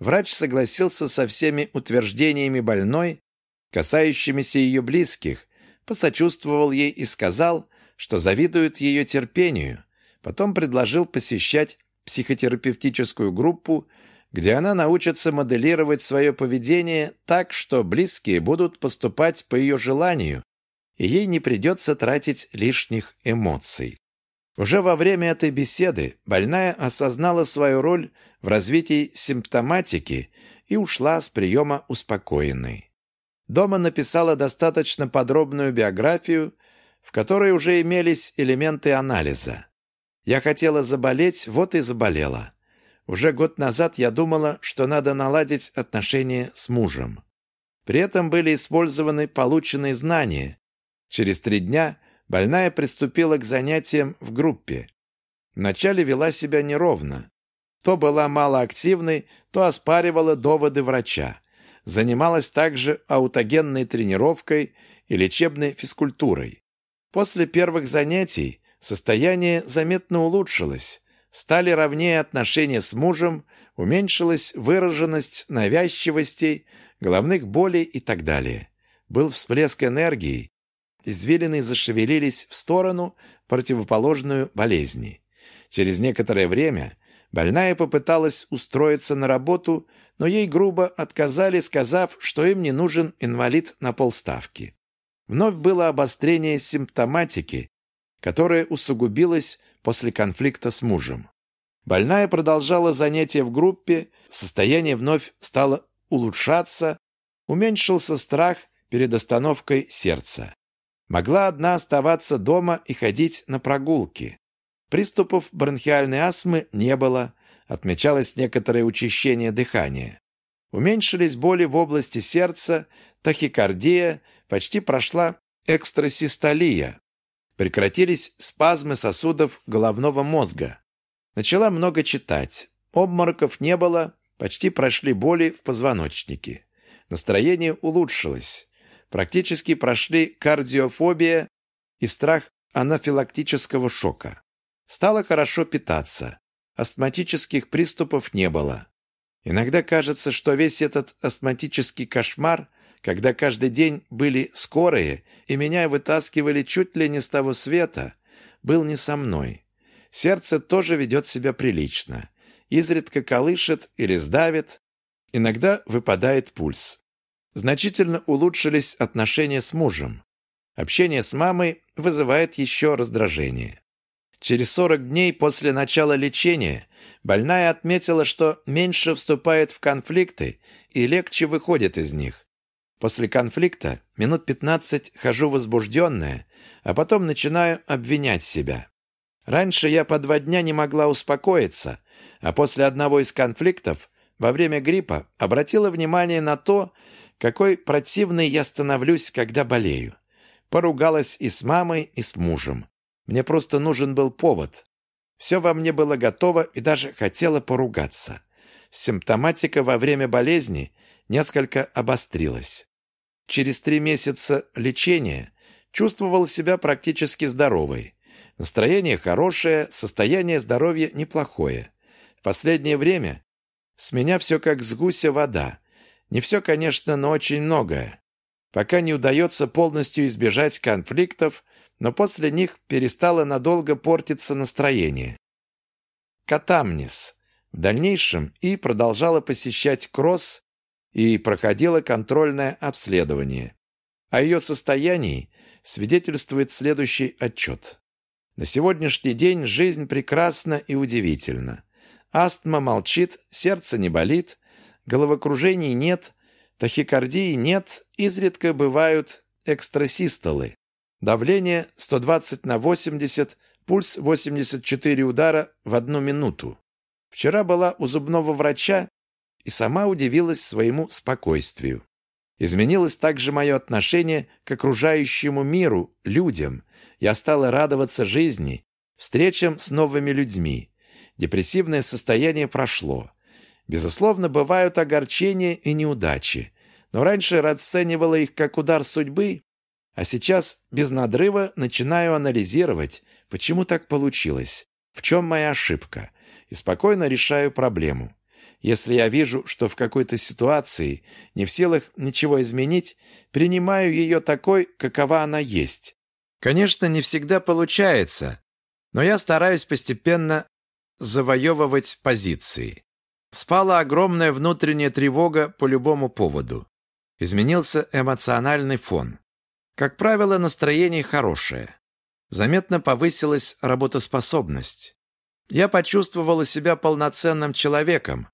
Врач согласился со всеми утверждениями больной, касающимися ее близких, посочувствовал ей и сказал, что завидует ее терпению. Потом предложил посещать психотерапевтическую группу где она научится моделировать свое поведение так, что близкие будут поступать по ее желанию, и ей не придется тратить лишних эмоций. Уже во время этой беседы больная осознала свою роль в развитии симптоматики и ушла с приема успокоенной. Дома написала достаточно подробную биографию, в которой уже имелись элементы анализа. Я хотела заболеть, вот и заболела. Уже год назад я думала, что надо наладить отношения с мужем. При этом были использованы полученные знания. Через три дня больная приступила к занятиям в группе. Вначале вела себя неровно. То была малоактивной, то оспаривала доводы врача. Занималась также аутогенной тренировкой и лечебной физкультурой. После первых занятий состояние заметно улучшилось. Стали ровнее отношения с мужем, уменьшилась выраженность навязчивостей, головных болей и так далее. Был всплеск энергии, извилины зашевелились в сторону, противоположную болезни. Через некоторое время больная попыталась устроиться на работу, но ей грубо отказали, сказав, что им не нужен инвалид на полставки. Вновь было обострение симптоматики, которое усугубилось после конфликта с мужем. Больная продолжала занятия в группе, состояние вновь стало улучшаться, уменьшился страх перед остановкой сердца. Могла одна оставаться дома и ходить на прогулки. Приступов бронхиальной астмы не было, отмечалось некоторое учащение дыхания. Уменьшились боли в области сердца, тахикардия, почти прошла экстрасистолия. Прекратились спазмы сосудов головного мозга. Начала много читать. Обмороков не было, почти прошли боли в позвоночнике. Настроение улучшилось. Практически прошли кардиофобия и страх анафилактического шока. Стало хорошо питаться. Астматических приступов не было. Иногда кажется, что весь этот астматический кошмар, когда каждый день были скорые и меня вытаскивали чуть ли не с того света, был не со мной. Сердце тоже ведет себя прилично. Изредка колышет или сдавит. Иногда выпадает пульс. Значительно улучшились отношения с мужем. Общение с мамой вызывает еще раздражение. Через 40 дней после начала лечения больная отметила, что меньше вступает в конфликты и легче выходит из них. После конфликта минут 15 хожу возбужденная, а потом начинаю обвинять себя. Раньше я по два дня не могла успокоиться, а после одного из конфликтов во время гриппа обратила внимание на то, какой противной я становлюсь, когда болею. Поругалась и с мамой, и с мужем. Мне просто нужен был повод. Все во мне было готово и даже хотело поругаться. Симптоматика во время болезни несколько обострилась. Через три месяца лечения чувствовал себя практически здоровой. Настроение хорошее, состояние здоровья неплохое. В последнее время с меня все как с гуся вода. Не все, конечно, но очень многое. Пока не удается полностью избежать конфликтов, но после них перестало надолго портиться настроение. Катамнис. В дальнейшем и продолжала посещать кросс и проходила контрольное обследование. О ее состоянии свидетельствует следующий отчет. На сегодняшний день жизнь прекрасна и удивительна. Астма молчит, сердце не болит, головокружений нет, тахикардии нет, изредка бывают экстрасистолы. Давление 120 на 80, пульс 84 удара в одну минуту. Вчера была у зубного врача и сама удивилась своему спокойствию. Изменилось также мое отношение к окружающему миру, людям. Я стала радоваться жизни, встречам с новыми людьми. Депрессивное состояние прошло. Безусловно, бывают огорчения и неудачи. Но раньше расценивала их как удар судьбы а сейчас без надрыва начинаю анализировать, почему так получилось, в чем моя ошибка, и спокойно решаю проблему. Если я вижу, что в какой-то ситуации не в силах ничего изменить, принимаю ее такой, какова она есть. Конечно, не всегда получается, но я стараюсь постепенно завоевывать позиции. Спала огромная внутренняя тревога по любому поводу. Изменился эмоциональный фон. Как правило, настроение хорошее. Заметно повысилась работоспособность. Я почувствовала себя полноценным человеком.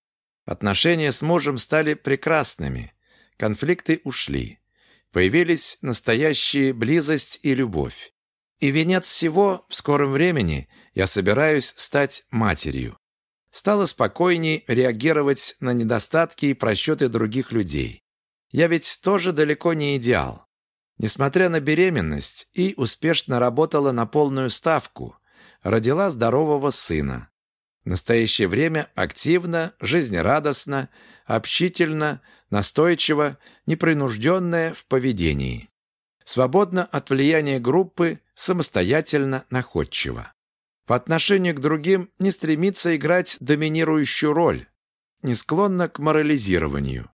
Отношения с мужем стали прекрасными. Конфликты ушли. Появились настоящие близость и любовь. И венец всего, в скором времени я собираюсь стать матерью. Стала спокойней реагировать на недостатки и просчеты других людей. Я ведь тоже далеко не идеал. Несмотря на беременность, и успешно работала на полную ставку, родила здорового сына. В настоящее время активно, жизнерадостно, общительно, настойчиво, непринужденная в поведении. Свободно от влияния группы, самостоятельно, находчиво. По отношению к другим не стремится играть доминирующую роль, не склонна к морализированию.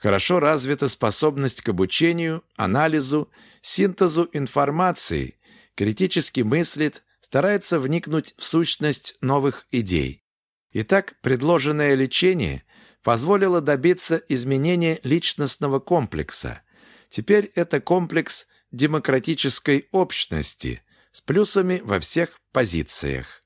Хорошо развита способность к обучению, анализу, синтезу информации, критически мыслит, старается вникнуть в сущность новых идей. Итак, предложенное лечение позволило добиться изменения личностного комплекса. Теперь это комплекс демократической общности с плюсами во всех позициях.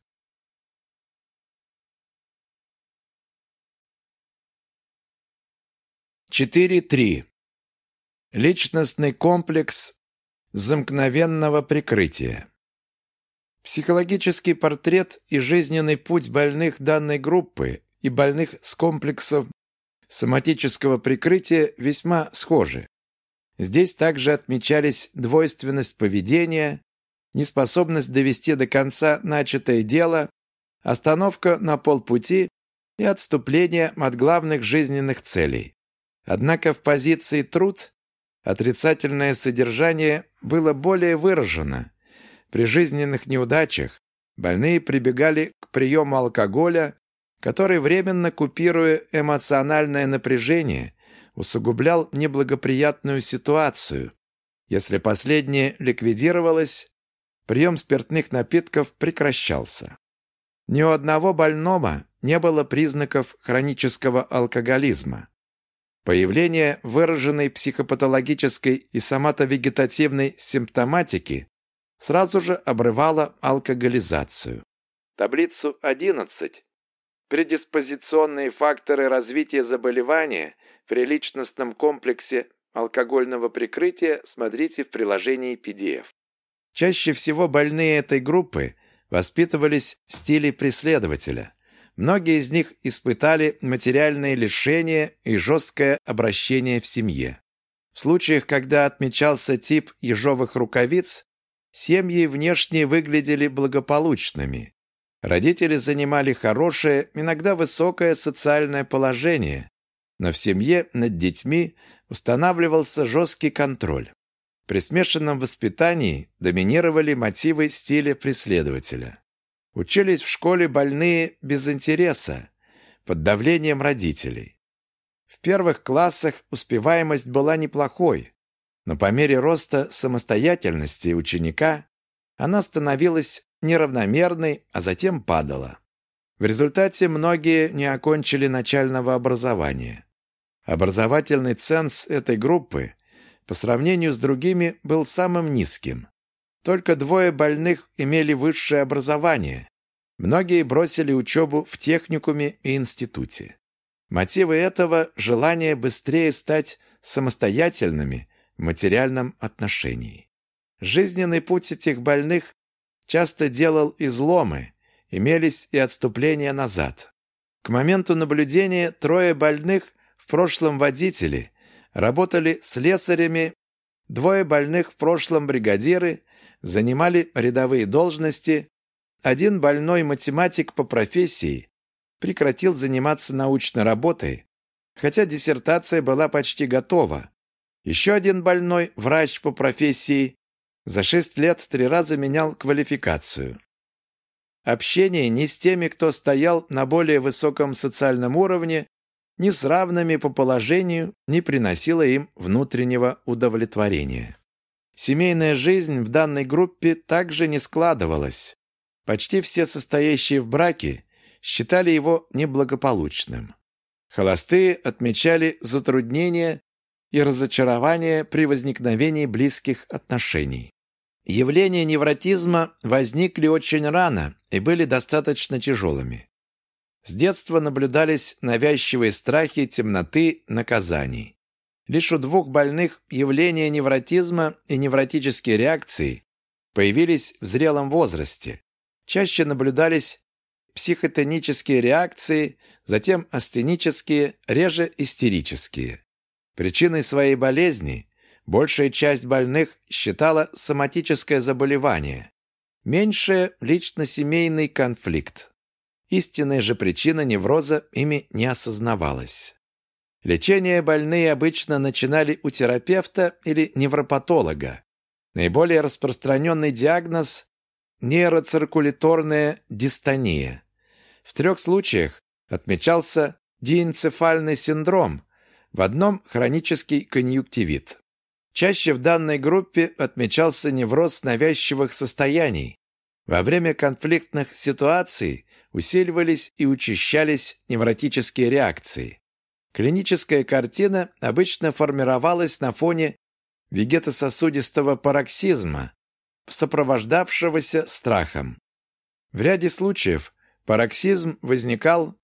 Четыре три. Личностный комплекс замкновенного прикрытия. Психологический портрет и жизненный путь больных данной группы и больных с комплексом соматического прикрытия весьма схожи. Здесь также отмечались двойственность поведения, неспособность довести до конца начатое дело, остановка на полпути и отступление от главных жизненных целей. Однако в позиции «труд» отрицательное содержание было более выражено, при жизненных неудачах больные прибегали к приему алкоголя, который, временно купируя эмоциональное напряжение, усугублял неблагоприятную ситуацию. Если последнее ликвидировалось, прием спиртных напитков прекращался. Ни у одного больного не было признаков хронического алкоголизма. Появление выраженной психопатологической и соматовегетативной симптоматики сразу же обрывала алкоголизацию. Таблицу 11. Предиспозиционные факторы развития заболевания при личностном комплексе алкогольного прикрытия смотрите в приложении PDF. Чаще всего больные этой группы воспитывались в стиле преследователя. Многие из них испытали материальные лишения и жесткое обращение в семье. В случаях, когда отмечался тип ежовых рукавиц, Семьи внешне выглядели благополучными. Родители занимали хорошее, иногда высокое социальное положение, но в семье над детьми устанавливался жесткий контроль. При смешанном воспитании доминировали мотивы стиля преследователя. Учились в школе больные без интереса, под давлением родителей. В первых классах успеваемость была неплохой, но по мере роста самостоятельности ученика она становилась неравномерной, а затем падала. В результате многие не окончили начального образования. Образовательный ценз этой группы по сравнению с другими был самым низким. Только двое больных имели высшее образование. Многие бросили учебу в техникуме и институте. Мотивы этого – желание быстрее стать самостоятельными в материальном отношении. Жизненный путь этих больных часто делал изломы, имелись и отступления назад. К моменту наблюдения трое больных, в прошлом водители, работали слесарями, двое больных в прошлом бригадиры, занимали рядовые должности, один больной математик по профессии прекратил заниматься научной работой, хотя диссертация была почти готова, еще один больной, врач по профессии, за шесть лет три раза менял квалификацию. Общение ни с теми, кто стоял на более высоком социальном уровне, ни с равными по положению не приносило им внутреннего удовлетворения. Семейная жизнь в данной группе также не складывалась. Почти все состоящие в браке считали его неблагополучным. Холостые отмечали затруднения и разочарование при возникновении близких отношений. Явления невротизма возникли очень рано и были достаточно тяжелыми. С детства наблюдались навязчивые страхи темноты наказаний. Лишь у двух больных явления невротизма и невротические реакции появились в зрелом возрасте. Чаще наблюдались психотонические реакции, затем астенические, реже истерические. Причиной своей болезни большая часть больных считала соматическое заболевание, меньшее – лично-семейный конфликт. Истинная же причина невроза ими не осознавалась. Лечение больные обычно начинали у терапевта или невропатолога. Наиболее распространенный диагноз – нейроциркуляторная дистония. В трех случаях отмечался диэнцефальный синдром, в одном – хронический конъюнктивит. Чаще в данной группе отмечался невроз навязчивых состояний. Во время конфликтных ситуаций усиливались и учащались невротические реакции. Клиническая картина обычно формировалась на фоне вегетососудистого пароксизма, сопровождавшегося страхом. В ряде случаев пароксизм возникал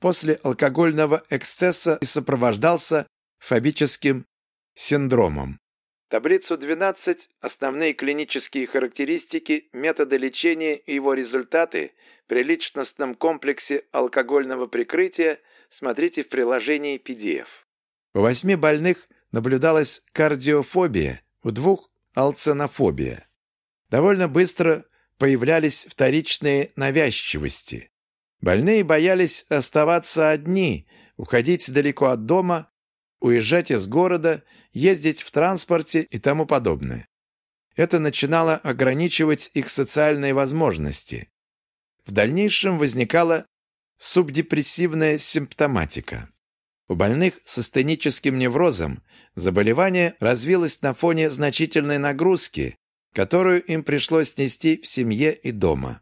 после алкогольного эксцесса и сопровождался фобическим синдромом. Таблицу 12 «Основные клинические характеристики, методы лечения и его результаты при личностном комплексе алкогольного прикрытия» смотрите в приложении PDF. У восьми больных наблюдалась кардиофобия, у двух – алценофобия. Довольно быстро появлялись вторичные навязчивости. Больные боялись оставаться одни, уходить далеко от дома, уезжать из города, ездить в транспорте и тому подобное. Это начинало ограничивать их социальные возможности. В дальнейшем возникала субдепрессивная симптоматика. У больных с астеническим неврозом заболевание развилось на фоне значительной нагрузки, которую им пришлось нести в семье и дома.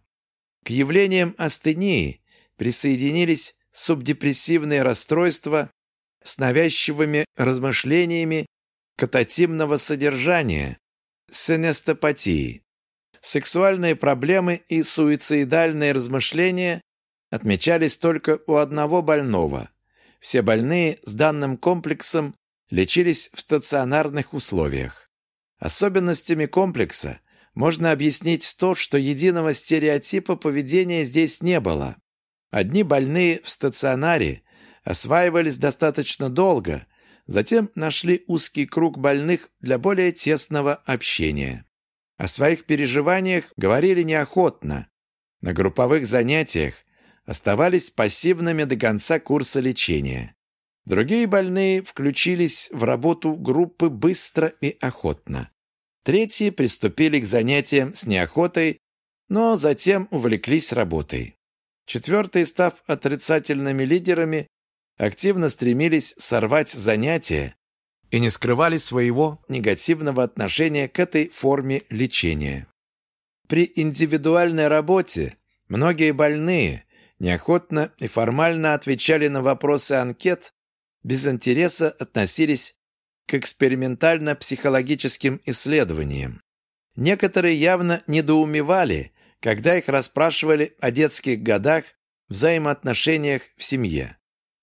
К явлениям астении присоединились субдепрессивные расстройства с навязчивыми размышлениями кататимного содержания, сенестопатии. Сексуальные проблемы и суицидальные размышления отмечались только у одного больного. Все больные с данным комплексом лечились в стационарных условиях. Особенностями комплекса можно объяснить то, что единого стереотипа поведения здесь не было. Одни больные в стационаре осваивались достаточно долго, затем нашли узкий круг больных для более тесного общения. О своих переживаниях говорили неохотно. На групповых занятиях оставались пассивными до конца курса лечения. Другие больные включились в работу группы быстро и охотно. Третьи приступили к занятиям с неохотой, но затем увлеклись работой. Четвертые, став отрицательными лидерами, активно стремились сорвать занятия и не скрывали своего негативного отношения к этой форме лечения. При индивидуальной работе многие больные неохотно и формально отвечали на вопросы анкет, без интереса относились к экспериментально-психологическим исследованиям. Некоторые явно недоумевали, когда их расспрашивали о детских годах, взаимоотношениях в семье.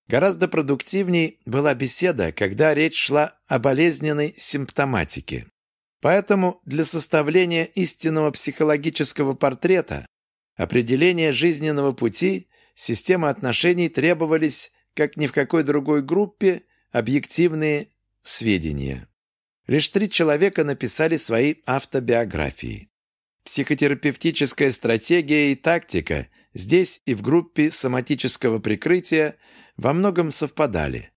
Гораздо продуктивней была беседа, когда речь шла о болезненной симптоматике. Поэтому для составления истинного психологического портрета определения жизненного пути, системы отношений требовались, как ни в какой другой группе, объективные сведения. Лишь три человека написали свои автобиографии. Психотерапевтическая стратегия и тактика здесь и в группе соматического прикрытия во многом совпадали.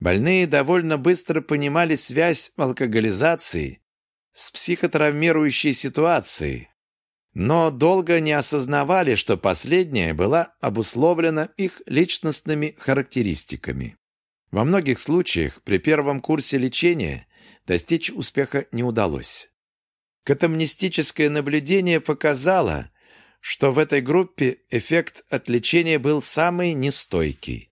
Больные довольно быстро понимали связь алкоголизации с психотравмирующей ситуацией, но долго не осознавали, что последняя была обусловлена их личностными характеристиками. Во многих случаях при первом курсе лечения достичь успеха не удалось. Катамнистическое наблюдение показало, что в этой группе эффект от лечения был самый нестойкий.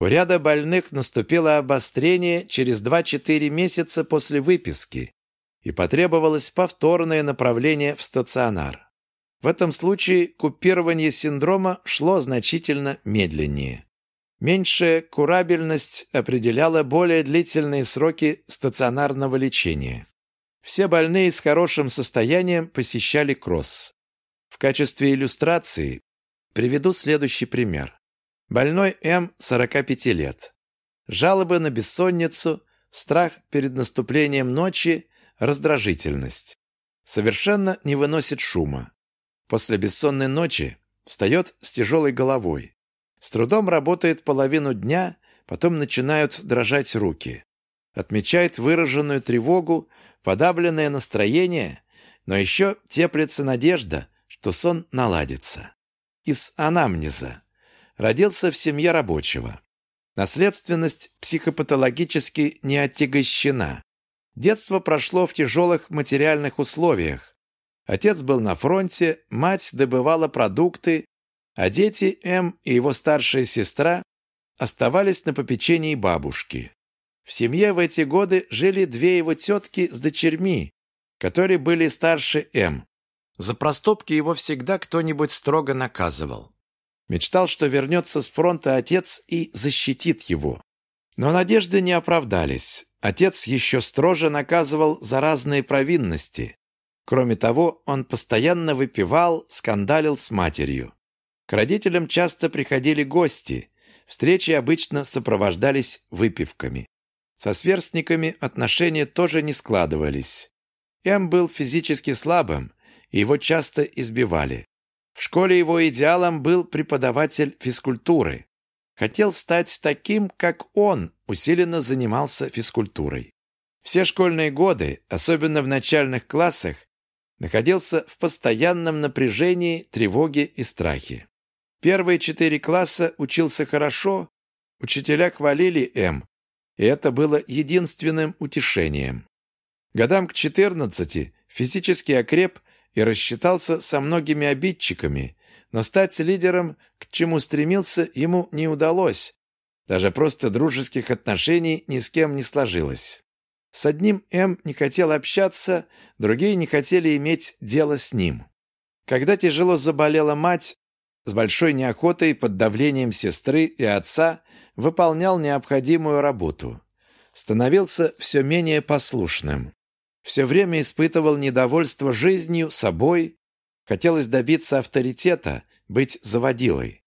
У ряда больных наступило обострение через 2-4 месяца после выписки. и потребовалось повторное направление в стационар. В этом случае купирование синдрома шло значительно медленнее. Меньшая курабельность определяла более длительные сроки стационарного лечения. Все больные с хорошим состоянием посещали кросс. В качестве иллюстрации приведу следующий пример. Больной М, 45 лет. Жалобы на бессонницу, страх перед наступлением ночи, раздражительность. Совершенно не выносит шума. После бессонной ночи встает с тяжелой головой. С трудом работает половину дня, потом начинают дрожать руки. Отмечает выраженную тревогу, подавленное настроение, но еще теплится надежда, что сон наладится. Из анамнеза. Родился в семье рабочего. Наследственность психопатологически не отягощена. Детство прошло в тяжелых материальных условиях. Отец был на фронте, мать добывала продукты, а дети М и его старшая сестра оставались на попечении бабушки. В семье в эти годы жили две его тетки с дочерьми, которые были старше М. За проступки его всегда кто-нибудь строго наказывал. Мечтал, что вернется с фронта отец и защитит его. Но надежды не оправдались. Отец еще строже наказывал за разные провинности. Кроме того, он постоянно выпивал, скандалил с матерью. К родителям часто приходили гости. Встречи обычно сопровождались выпивками. Со сверстниками отношения тоже не складывались. М был физически слабым, и его часто избивали. В школе его идеалом был преподаватель физкультуры. Хотел стать таким, как он, усиленно занимался физкультурой. Все школьные годы, особенно в начальных классах, находился в постоянном напряжении, тревоге и страхе. Первые четыре класса учился хорошо, учителя хвалили М, и это было единственным утешением. Годам к 14 физически окреп и рассчитался со многими обидчиками, но стать лидером, к чему стремился, ему не удалось. Даже просто дружеских отношений ни с кем не сложилось. С одним М не хотел общаться, другие не хотели иметь дело с ним. Когда тяжело заболела мать, с большой неохотой под давлением сестры и отца выполнял необходимую работу. Становился все менее послушным. Все время испытывал недовольство жизнью, собой. Хотелось добиться авторитета, быть заводилой.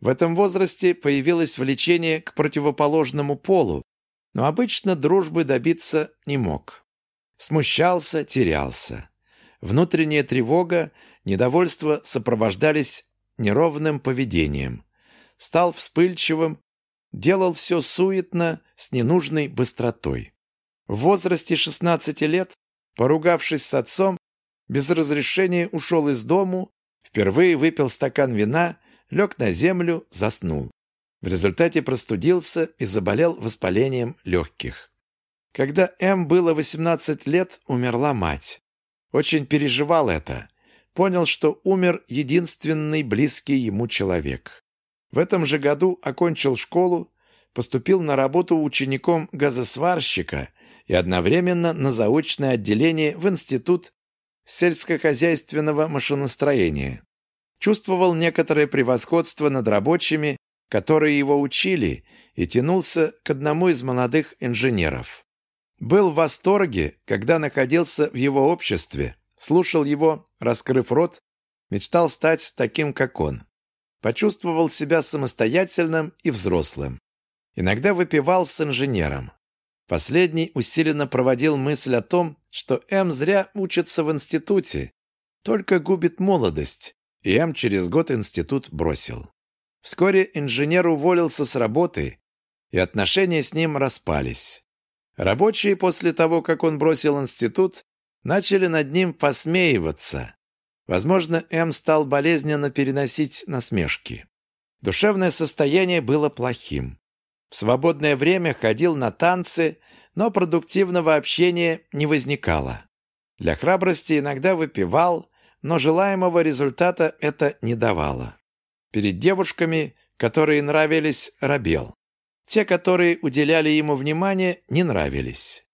В этом возрасте появилось влечение к противоположному полу, но обычно дружбы добиться не мог. Смущался, терялся. Внутренняя тревога, недовольство сопровождались неровным поведением. Стал вспыльчивым, делал все суетно, с ненужной быстротой. В возрасте 16 лет, поругавшись с отцом, без разрешения ушел из дому, впервые выпил стакан вина, лег на землю, заснул. В результате простудился и заболел воспалением легких. Когда М было 18 лет, умерла мать. Очень переживал это понял, что умер единственный близкий ему человек. В этом же году окончил школу, поступил на работу учеником газосварщика и одновременно на заочное отделение в Институт сельскохозяйственного машиностроения. Чувствовал некоторое превосходство над рабочими, которые его учили, и тянулся к одному из молодых инженеров. Был в восторге, когда находился в его обществе, Слушал его, раскрыв рот, мечтал стать таким, как он. Почувствовал себя самостоятельным и взрослым. Иногда выпивал с инженером. Последний усиленно проводил мысль о том, что М зря учится в институте, только губит молодость, и М через год институт бросил. Вскоре инженер уволился с работы, и отношения с ним распались. Рабочие после того, как он бросил институт, начали над ним посмеиваться. Возможно, М стал болезненно переносить насмешки. Душевное состояние было плохим. В свободное время ходил на танцы, но продуктивного общения не возникало. Для храбрости иногда выпивал, но желаемого результата это не давало. Перед девушками, которые нравились, робел. Те, которые уделяли ему внимание, не нравились.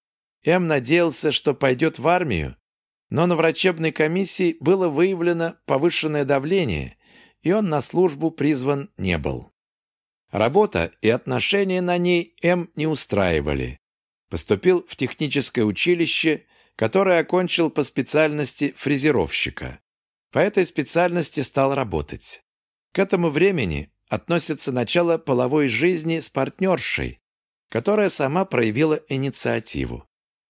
М надеялся, что пойдет в армию, но на врачебной комиссии было выявлено повышенное давление, и он на службу призван не был. Работа и отношения на ней М не устраивали. Поступил в техническое училище, которое окончил по специальности фрезеровщика. По этой специальности стал работать. К этому времени относится начало половой жизни с партнершей, которая сама проявила инициативу.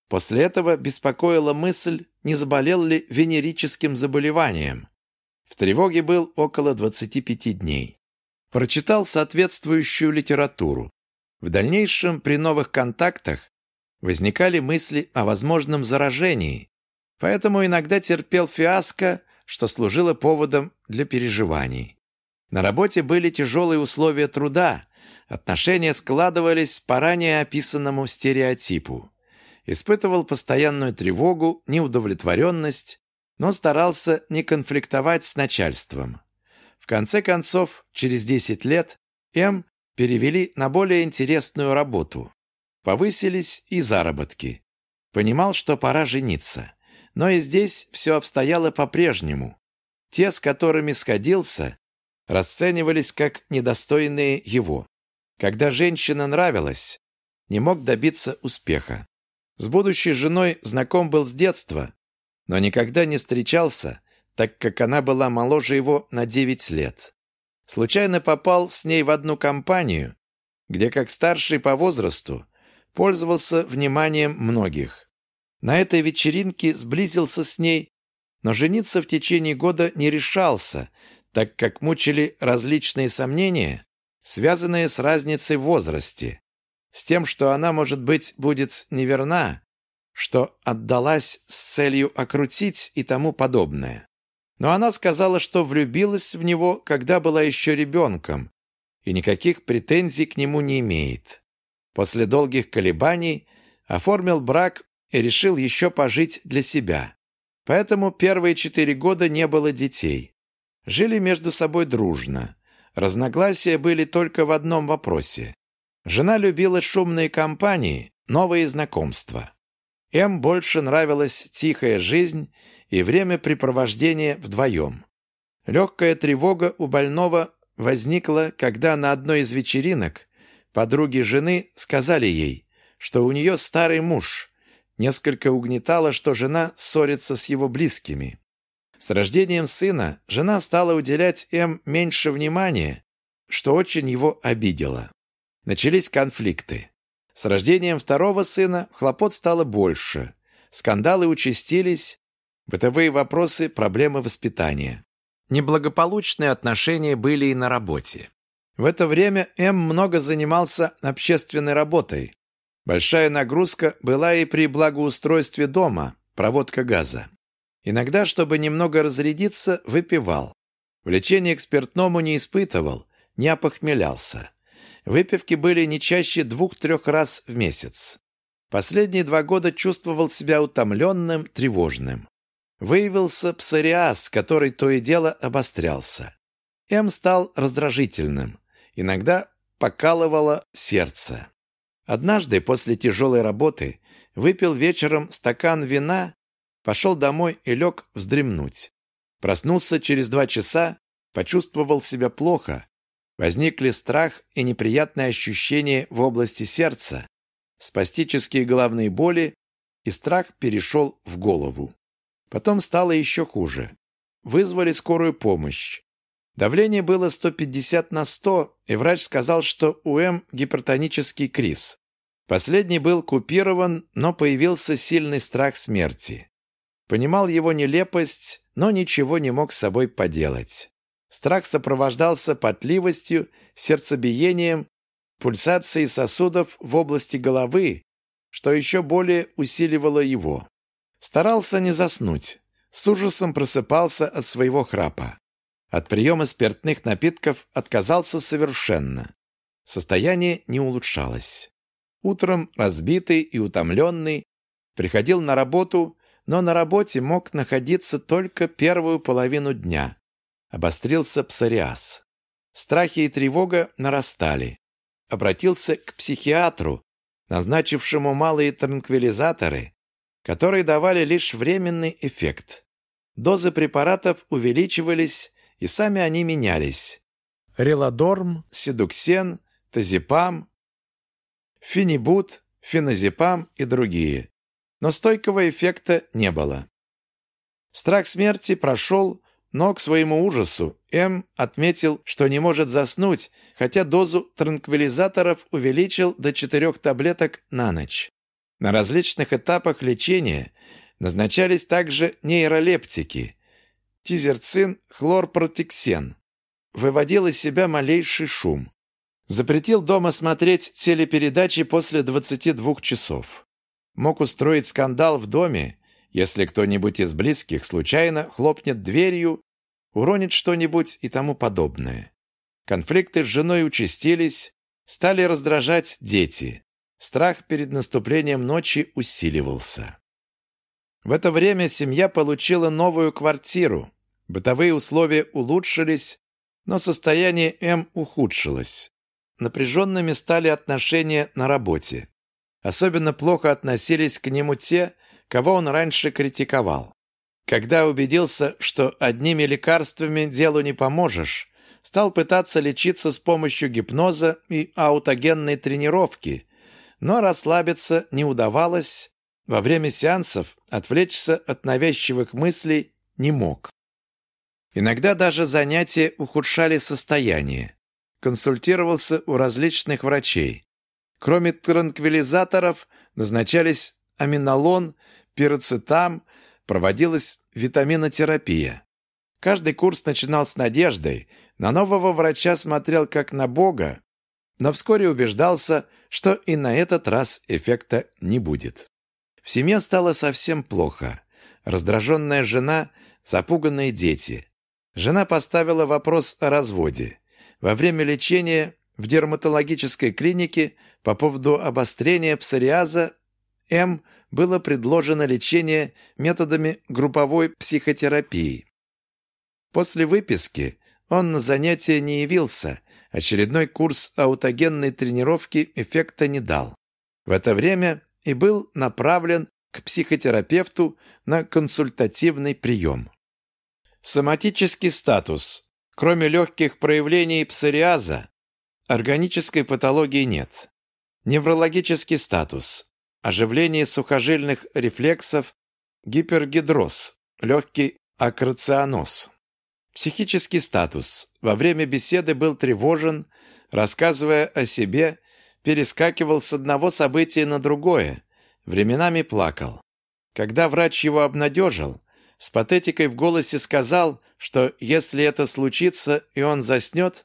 После этого беспокоила мысль, не заболел ли венерическим заболеванием. В тревоге был около 25 дней. Прочитал соответствующую литературу. В дальнейшем при новых контактах возникали мысли о возможном заражении, поэтому иногда терпел фиаско, что служило поводом для переживаний. На работе были тяжелые условия труда, отношения складывались по ранее описанному стереотипу. Испытывал постоянную тревогу, неудовлетворенность, но старался не конфликтовать с начальством. В конце концов, через 10 лет М перевели на более интересную работу. Повысились и заработки. Понимал, что пора жениться. Но и здесь все обстояло по-прежнему. Те, с которыми сходился, расценивались как недостойные его. Когда женщина нравилась, не мог добиться успеха. С будущей женой знаком был с детства, но никогда не встречался, так как она была моложе его на 9 лет. Случайно попал с ней в одну компанию, где как старший по возрасту пользовался вниманием многих. На этой вечеринке сблизился с ней, но жениться в течение года не решался, так как мучили различные сомнения, связанные с разницей в возрасте, с тем, что она, может быть, будет неверна, что отдалась с целью окрутить и тому подобное. Но она сказала, что влюбилась в него, когда была еще ребенком, и никаких претензий к нему не имеет. После долгих колебаний оформил брак и решил еще пожить для себя. Поэтому первые четыре года не было детей. Жили между собой дружно. Разногласия были только в одном вопросе. Жена любила шумные компании, новые знакомства. М больше нравилась тихая жизнь и времяпрепровождение вдвоем. Легкая тревога у больного возникла, когда на одной из вечеринок Подруги жены сказали ей, что у нее старый муж. Несколько угнетало, что жена ссорится с его близкими. С рождением сына жена стала уделять М меньше внимания, что очень его обидело. Начались конфликты. С рождением второго сына хлопот стало больше. Скандалы участились, бытовые вопросы, проблемы воспитания. Неблагополучные отношения были и на работе. В это время М много занимался общественной работой. Большая нагрузка была и при благоустройстве дома, проводка газа. Иногда, чтобы немного разрядиться, выпивал. Влечение к спиртному не испытывал, не опохмелялся. Выпивки были не чаще двух-трех раз в месяц. Последние два года чувствовал себя утомленным, тревожным. Выявился псориаз, который то и дело обострялся. М стал раздражительным иногда покалывало сердце. Однажды после тяжелой работы выпил вечером стакан вина, пошел домой и лег вздремнуть. Проснулся через два часа, почувствовал себя плохо. Возникли страх и неприятные ощущения в области сердца, спастические головные боли, и страх перешел в голову. Потом стало еще хуже. Вызвали скорую помощь. Давление было 150 на 100, и врач сказал, что у М гипертонический криз. Последний был купирован, но появился сильный страх смерти. Понимал его нелепость, но ничего не мог с собой поделать. Страх сопровождался потливостью, сердцебиением, пульсацией сосудов в области головы, что еще более усиливало его. Старался не заснуть. С ужасом просыпался от своего храпа. От приема спиртных напитков отказался совершенно. Состояние не улучшалось. Утром, разбитый и утомленный, приходил на работу, но на работе мог находиться только первую половину дня. Обострился псориаз. Страхи и тревога нарастали. Обратился к психиатру, назначившему малые транквилизаторы, которые давали лишь временный эффект. Дозы препаратов увеличивались, и сами они менялись. Реладорм, седуксен, тазепам, фенибут, феназепам и другие. Но стойкого эффекта не было. Страх смерти прошел, но к своему ужасу М отметил, что не может заснуть, хотя дозу транквилизаторов увеличил до четырех таблеток на ночь. На различных этапах лечения назначались также нейролептики – тизерцин, хлорпротексен. Выводил из себя малейший шум. Запретил дома смотреть телепередачи после 22 часов. Мог устроить скандал в доме, если кто-нибудь из близких случайно хлопнет дверью, уронит что-нибудь и тому подобное. Конфликты с женой участились, стали раздражать дети. Страх перед наступлением ночи усиливался. В это время семья получила новую квартиру. Бытовые условия улучшились, но состояние М ухудшилось. Напряженными стали отношения на работе. Особенно плохо относились к нему те, кого он раньше критиковал. Когда убедился, что одними лекарствами делу не поможешь, стал пытаться лечиться с помощью гипноза и аутогенной тренировки, но расслабиться не удавалось, во время сеансов отвлечься от навязчивых мыслей не мог. Иногда даже занятия ухудшали состояние. Консультировался у различных врачей. Кроме транквилизаторов назначались аминолон, пироцетам, проводилась витаминотерапия. Каждый курс начинал с надеждой, на нового врача смотрел как на Бога, но вскоре убеждался, что и на этот раз эффекта не будет. В семье стало совсем плохо. Раздраженная жена, запуганные дети. Жена поставила вопрос о разводе. Во время лечения в дерматологической клинике по поводу обострения псориаза М было предложено лечение методами групповой психотерапии. После выписки он на занятия не явился, очередной курс аутогенной тренировки эффекта не дал. В это время и был направлен к психотерапевту на консультативный прием. Соматический статус. Кроме легких проявлений псориаза, органической патологии нет. Неврологический статус оживление сухожильных рефлексов, гипергидроз, легкий акрационоз. Психический статус. Во время беседы был тревожен, рассказывая о себе, перескакивал с одного события на другое, временами плакал. Когда врач его обнадежил, с патетикой в голосе сказал, что если это случится и он заснет,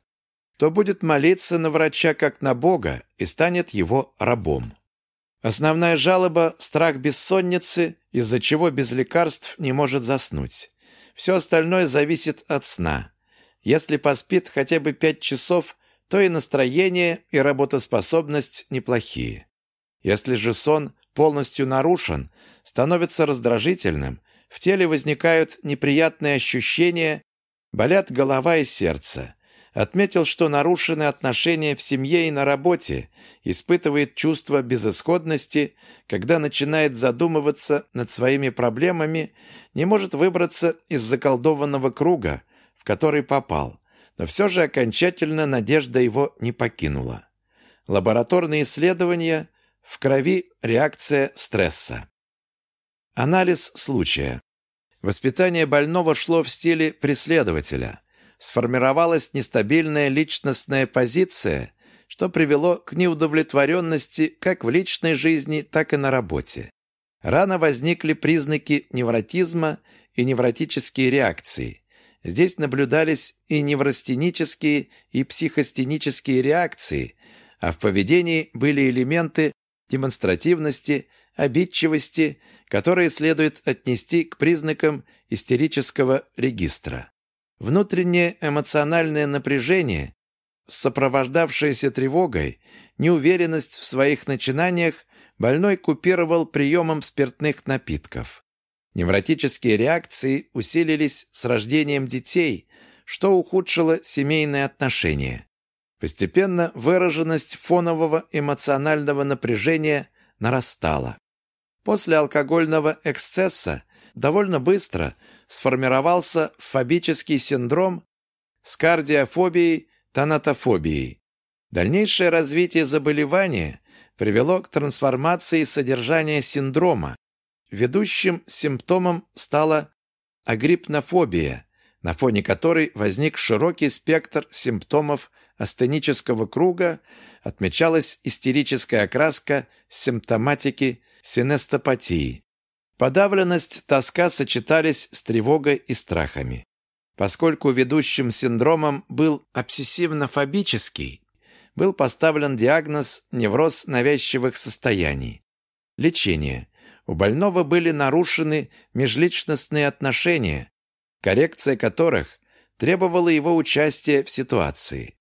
то будет молиться на врача как на Бога и станет его рабом. Основная жалоба – страх бессонницы, из-за чего без лекарств не может заснуть. Все остальное зависит от сна. Если поспит хотя бы пять часов, то и настроение, и работоспособность неплохие. Если же сон полностью нарушен, становится раздражительным, в теле возникают неприятные ощущения, болят голова и сердце. Отметил, что нарушены отношения в семье и на работе, испытывает чувство безысходности, когда начинает задумываться над своими проблемами, не может выбраться из заколдованного круга, в который попал, но все же окончательно надежда его не покинула. Лабораторные исследования, в крови реакция стресса. Анализ случая. Воспитание больного шло в стиле преследователя – сформировалась нестабильная личностная позиция, что привело к неудовлетворенности как в личной жизни, так и на работе. Рано возникли признаки невротизма и невротические реакции. Здесь наблюдались и неврастенические, и психостенические реакции, а в поведении были элементы демонстративности, обидчивости, которые следует отнести к признакам истерического регистра. Внутреннее эмоциональное напряжение, сопровождавшееся тревогой, неуверенность в своих начинаниях, больной купировал приемом спиртных напитков. Невротические реакции усилились с рождением детей, что ухудшило семейные отношения. Постепенно выраженность фонового эмоционального напряжения нарастала. После алкогольного эксцесса довольно быстро сформировался фобический синдром с кардиофобией, тонатофобией. Дальнейшее развитие заболевания привело к трансформации содержания синдрома. Ведущим симптомом стала агрипнофобия, на фоне которой возник широкий спектр симптомов астенического круга, отмечалась истерическая окраска симптоматики синестопатии. Подавленность, тоска сочетались с тревогой и страхами. Поскольку ведущим синдромом был обсессивно-фобический, был поставлен диагноз невроз навязчивых состояний. Лечение. У больного были нарушены межличностные отношения, коррекция которых требовала его участия в ситуации.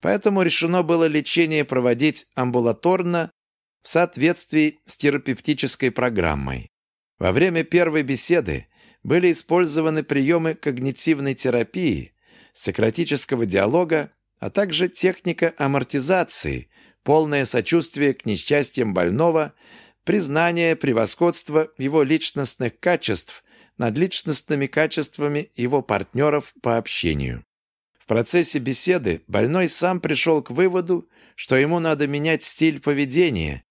Поэтому решено было лечение проводить амбулаторно в соответствии с терапевтической программой. Во время первой беседы были использованы приемы когнитивной терапии, сократического диалога, а также техника амортизации, полное сочувствие к несчастьям больного, признание превосходства его личностных качеств над личностными качествами его партнеров по общению. В процессе беседы больной сам пришел к выводу, что ему надо менять стиль поведения,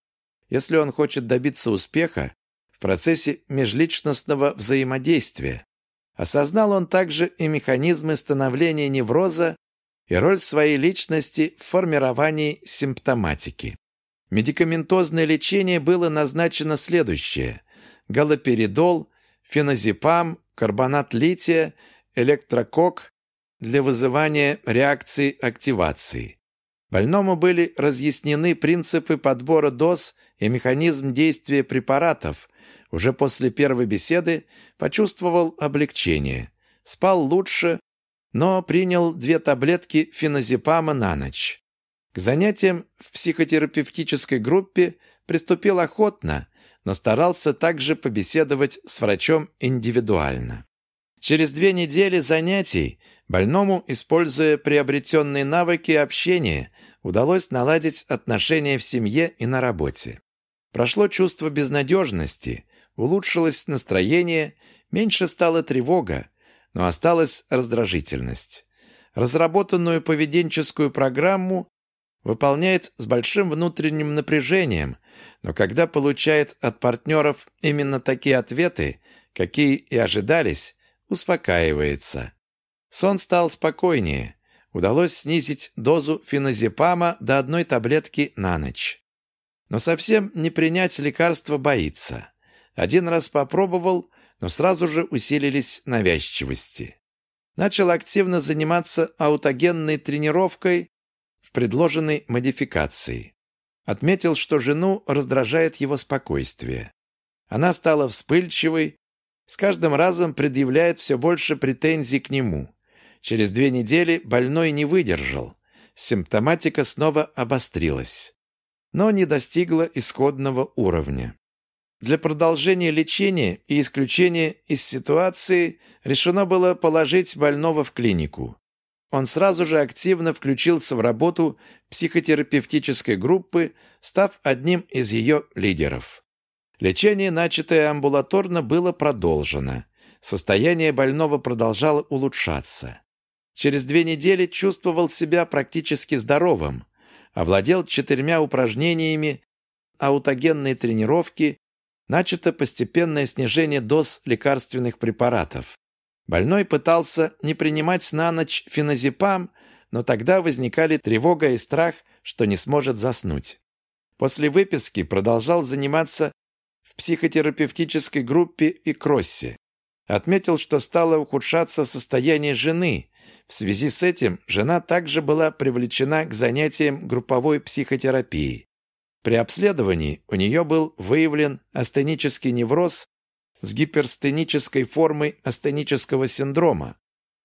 если он хочет добиться успеха в процессе межличностного взаимодействия. Осознал он также и механизмы становления невроза и роль своей личности в формировании симптоматики. Медикаментозное лечение было назначено следующее. Галоперидол, феназепам, карбонат лития, электрокок для вызывания реакции активации. Больному были разъяснены принципы подбора доз и механизм действия препаратов. Уже после первой беседы почувствовал облегчение. Спал лучше, но принял две таблетки феназепама на ночь. К занятиям в психотерапевтической группе приступил охотно, но старался также побеседовать с врачом индивидуально. Через две недели занятий больному, используя приобретенные навыки общения, удалось наладить отношения в семье и на работе. Прошло чувство безнадежности, улучшилось настроение, меньше стала тревога, но осталась раздражительность. Разработанную поведенческую программу выполняет с большим внутренним напряжением, но когда получает от партнеров именно такие ответы, какие и ожидались, успокаивается. Сон стал спокойнее, удалось снизить дозу феназепама до одной таблетки на ночь. Но совсем не принять лекарство боится. Один раз попробовал, но сразу же усилились навязчивости. Начал активно заниматься аутогенной тренировкой в предложенной модификации. Отметил, что жену раздражает его спокойствие. Она стала вспыльчивой, с каждым разом предъявляет все больше претензий к нему. Через две недели больной не выдержал. Симптоматика снова обострилась, но не достигла исходного уровня. Для продолжения лечения и исключения из ситуации решено было положить больного в клинику. Он сразу же активно включился в работу психотерапевтической группы, став одним из ее лидеров. Лечение, начатое амбулаторно, было продолжено. Состояние больного продолжало улучшаться. Через две недели чувствовал себя практически здоровым, овладел четырьмя упражнениями аутогенной тренировки, начато постепенное снижение доз лекарственных препаратов. Больной пытался не принимать на ночь феназепам, но тогда возникали тревога и страх, что не сможет заснуть. После выписки продолжал заниматься в психотерапевтической группе и кроссе. Отметил, что стало ухудшаться состояние жены, в связи с этим жена также была привлечена к занятиям групповой психотерапии. При обследовании у нее был выявлен астенический невроз с гиперстенической формой астенического синдрома.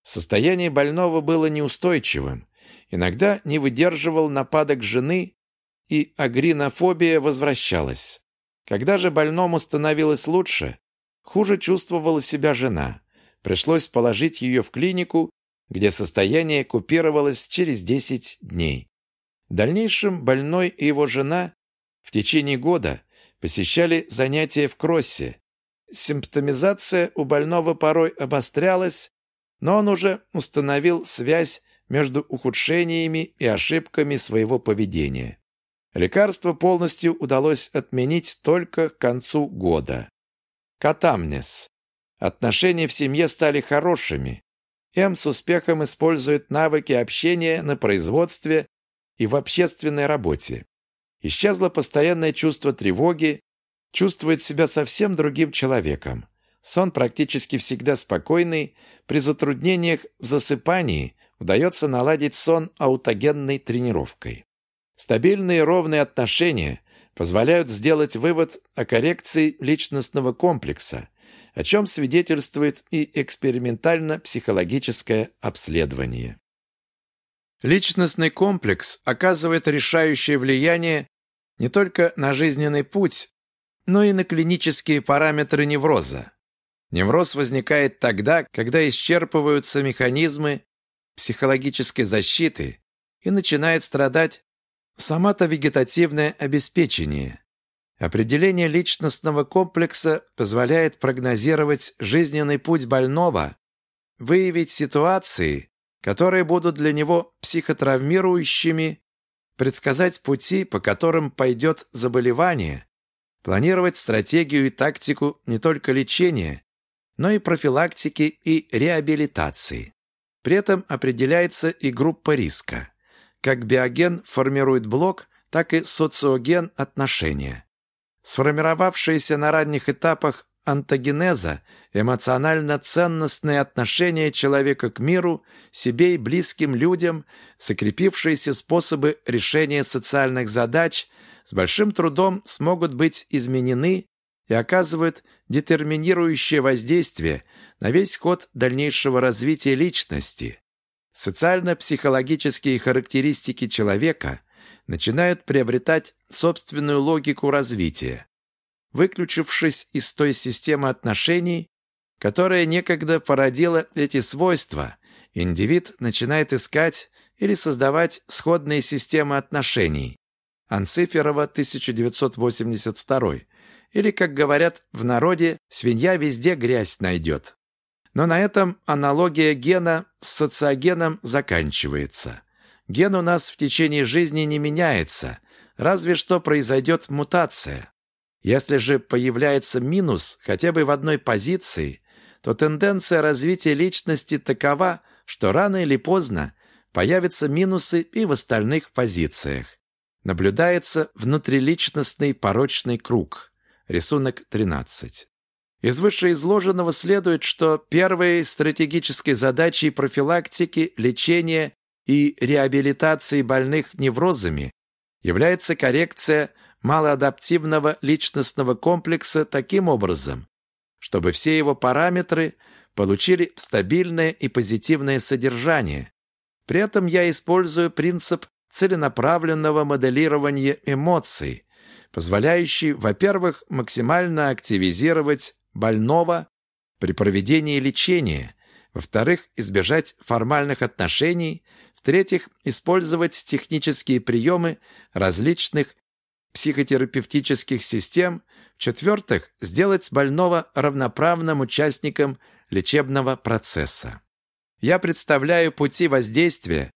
Состояние больного было неустойчивым, иногда не выдерживал нападок жены, и агринофобия возвращалась. Когда же больному становилось лучше, хуже чувствовала себя жена. Пришлось положить ее в клинику где состояние купировалось через 10 дней. В дальнейшем больной и его жена в течение года посещали занятия в кроссе. Симптомизация у больного порой обострялась, но он уже установил связь между ухудшениями и ошибками своего поведения. Лекарство полностью удалось отменить только к концу года. Катамнес. Отношения в семье стали хорошими. М с успехом использует навыки общения на производстве и в общественной работе. Исчезло постоянное чувство тревоги, чувствует себя совсем другим человеком. Сон практически всегда спокойный, при затруднениях в засыпании удается наладить сон аутогенной тренировкой. Стабильные ровные отношения позволяют сделать вывод о коррекции личностного комплекса, о чем свидетельствует и экспериментально-психологическое обследование. Личностный комплекс оказывает решающее влияние не только на жизненный путь, но и на клинические параметры невроза. Невроз возникает тогда, когда исчерпываются механизмы психологической защиты и начинает страдать сомато-вегетативное обеспечение. Определение личностного комплекса позволяет прогнозировать жизненный путь больного, выявить ситуации, которые будут для него психотравмирующими, предсказать пути, по которым пойдет заболевание, планировать стратегию и тактику не только лечения, но и профилактики и реабилитации. При этом определяется и группа риска. Как биоген формирует блок, так и социоген отношения. Сформировавшиеся на ранних этапах антогенеза эмоционально-ценностные отношения человека к миру, себе и близким людям, закрепившиеся способы решения социальных задач с большим трудом смогут быть изменены и оказывают детерминирующее воздействие на весь ход дальнейшего развития личности. Социально-психологические характеристики человека начинают приобретать собственную логику развития. Выключившись из той системы отношений, которая некогда породила эти свойства, индивид начинает искать или создавать сходные системы отношений. Анциферова, 1982 или, как говорят в народе, свинья везде грязь найдет. Но на этом аналогия гена с социогеном заканчивается. Ген у нас в течение жизни не меняется, разве что произойдет мутация. Если же появляется минус хотя бы в одной позиции, то тенденция развития личности такова, что рано или поздно появятся минусы и в остальных позициях. Наблюдается внутриличностный порочный круг. Рисунок 13. Из вышеизложенного следует, что первой стратегической задачей профилактики, лечения и реабилитации больных неврозами является коррекция малоадаптивного личностного комплекса таким образом, чтобы все его параметры получили стабильное и позитивное содержание. При этом я использую принцип целенаправленного моделирования эмоций, позволяющий, во-первых, максимально активизировать больного при проведении лечения, во-вторых, избежать формальных отношений, в-третьих, использовать технические приемы различных психотерапевтических систем, в-четвертых, сделать больного равноправным участником лечебного процесса. Я представляю пути воздействия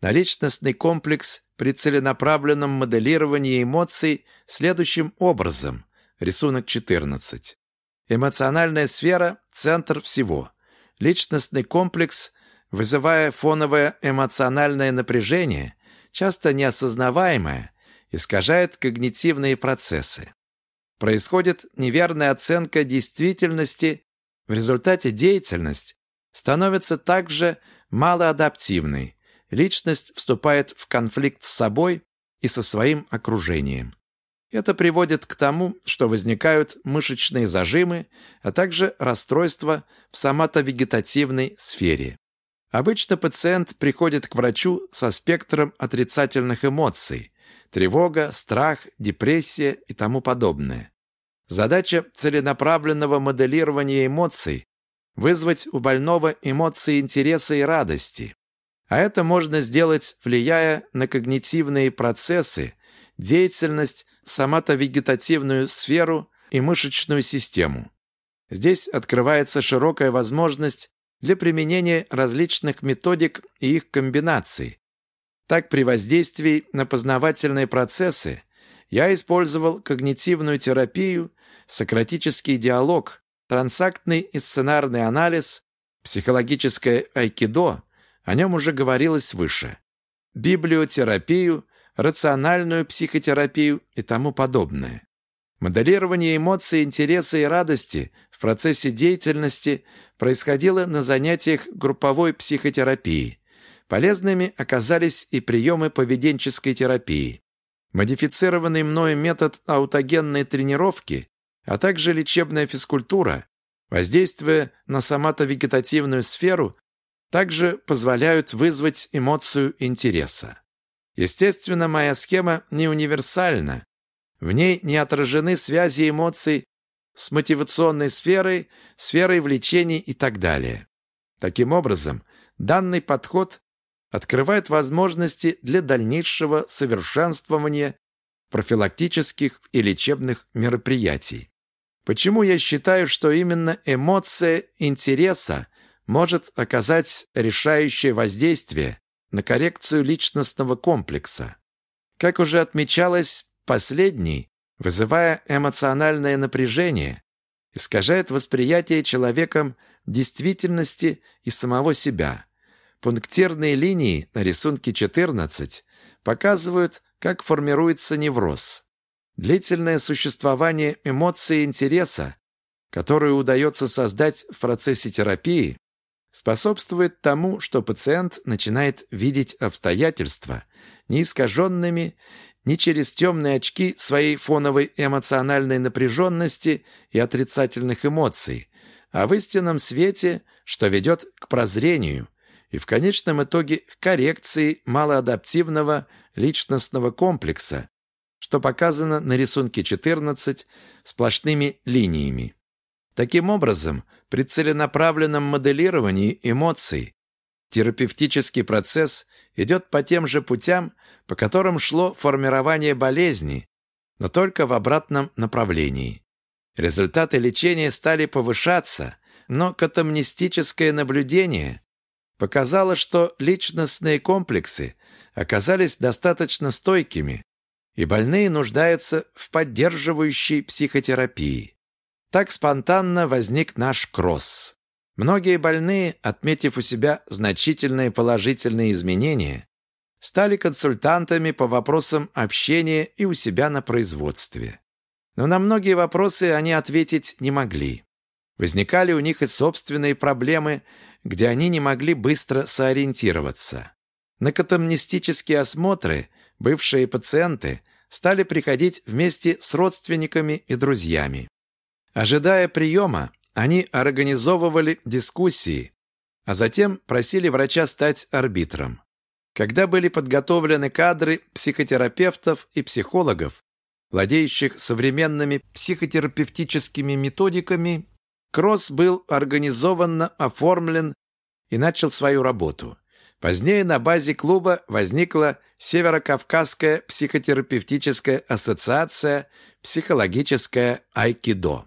на личностный комплекс при целенаправленном моделировании эмоций следующим образом. Рисунок 14. Эмоциональная сфера – центр всего. Личностный комплекс, вызывая фоновое эмоциональное напряжение, часто неосознаваемое, искажает когнитивные процессы. Происходит неверная оценка действительности, в результате деятельность становится также малоадаптивной, личность вступает в конфликт с собой и со своим окружением. Это приводит к тому, что возникают мышечные зажимы, а также расстройства в соматовегетативной сфере. Обычно пациент приходит к врачу со спектром отрицательных эмоций – тревога, страх, депрессия и тому подобное. Задача целенаправленного моделирования эмоций – вызвать у больного эмоции интереса и радости, А это можно сделать, влияя на когнитивные процессы, деятельность, соматовегетативную сферу и мышечную систему. Здесь открывается широкая возможность для применения различных методик и их комбинаций. Так, при воздействии на познавательные процессы я использовал когнитивную терапию, сократический диалог, трансактный и сценарный анализ, психологическое айкидо, о нем уже говорилось выше, библиотерапию, рациональную психотерапию и тому подобное. Моделирование эмоций, интереса и радости в процессе деятельности происходило на занятиях групповой психотерапии. Полезными оказались и приемы поведенческой терапии. Модифицированный мною метод аутогенной тренировки, а также лечебная физкультура, воздействуя на соматовегетативную сферу, также позволяют вызвать эмоцию интереса. Естественно, моя схема не универсальна, в ней не отражены связи эмоций с мотивационной сферой, сферой влечений и так далее. Таким образом, данный подход открывает возможности для дальнейшего совершенствования профилактических и лечебных мероприятий. Почему я считаю, что именно эмоция интереса может оказать решающее воздействие на коррекцию личностного комплекса? Как уже отмечалось, Последний, вызывая эмоциональное напряжение, искажает восприятие человеком действительности и самого себя. Пунктирные линии на рисунке 14 показывают, как формируется невроз. Длительное существование эмоции интереса, которую удается создать в процессе терапии, способствует тому, что пациент начинает видеть обстоятельства неискаженными ни через темные очки своей фоновой эмоциональной напряженности и отрицательных эмоций, а в истинном свете, что ведет к прозрению и в конечном итоге коррекции малоадаптивного личностного комплекса, что показано на рисунке 14 сплошными линиями. Таким образом, при целенаправленном моделировании эмоций терапевтический процесс идет по тем же путям, по которым шло формирование болезни, но только в обратном направлении. Результаты лечения стали повышаться, но катамнистическое наблюдение показало, что личностные комплексы оказались достаточно стойкими, и больные нуждаются в поддерживающей психотерапии. Так спонтанно возник наш кросс. Многие больные, отметив у себя значительные положительные изменения, стали консультантами по вопросам общения и у себя на производстве. Но на многие вопросы они ответить не могли. Возникали у них и собственные проблемы, где они не могли быстро сориентироваться. На катамнистические осмотры бывшие пациенты стали приходить вместе с родственниками и друзьями. Ожидая приема, они организовывали дискуссии, а затем просили врача стать арбитром. Когда были подготовлены кадры психотерапевтов и психологов, владеющих современными психотерапевтическими методиками, Кросс был организованно оформлен и начал свою работу. Позднее на базе клуба возникла Северокавказская психотерапевтическая ассоциация «Психологическая айкидо».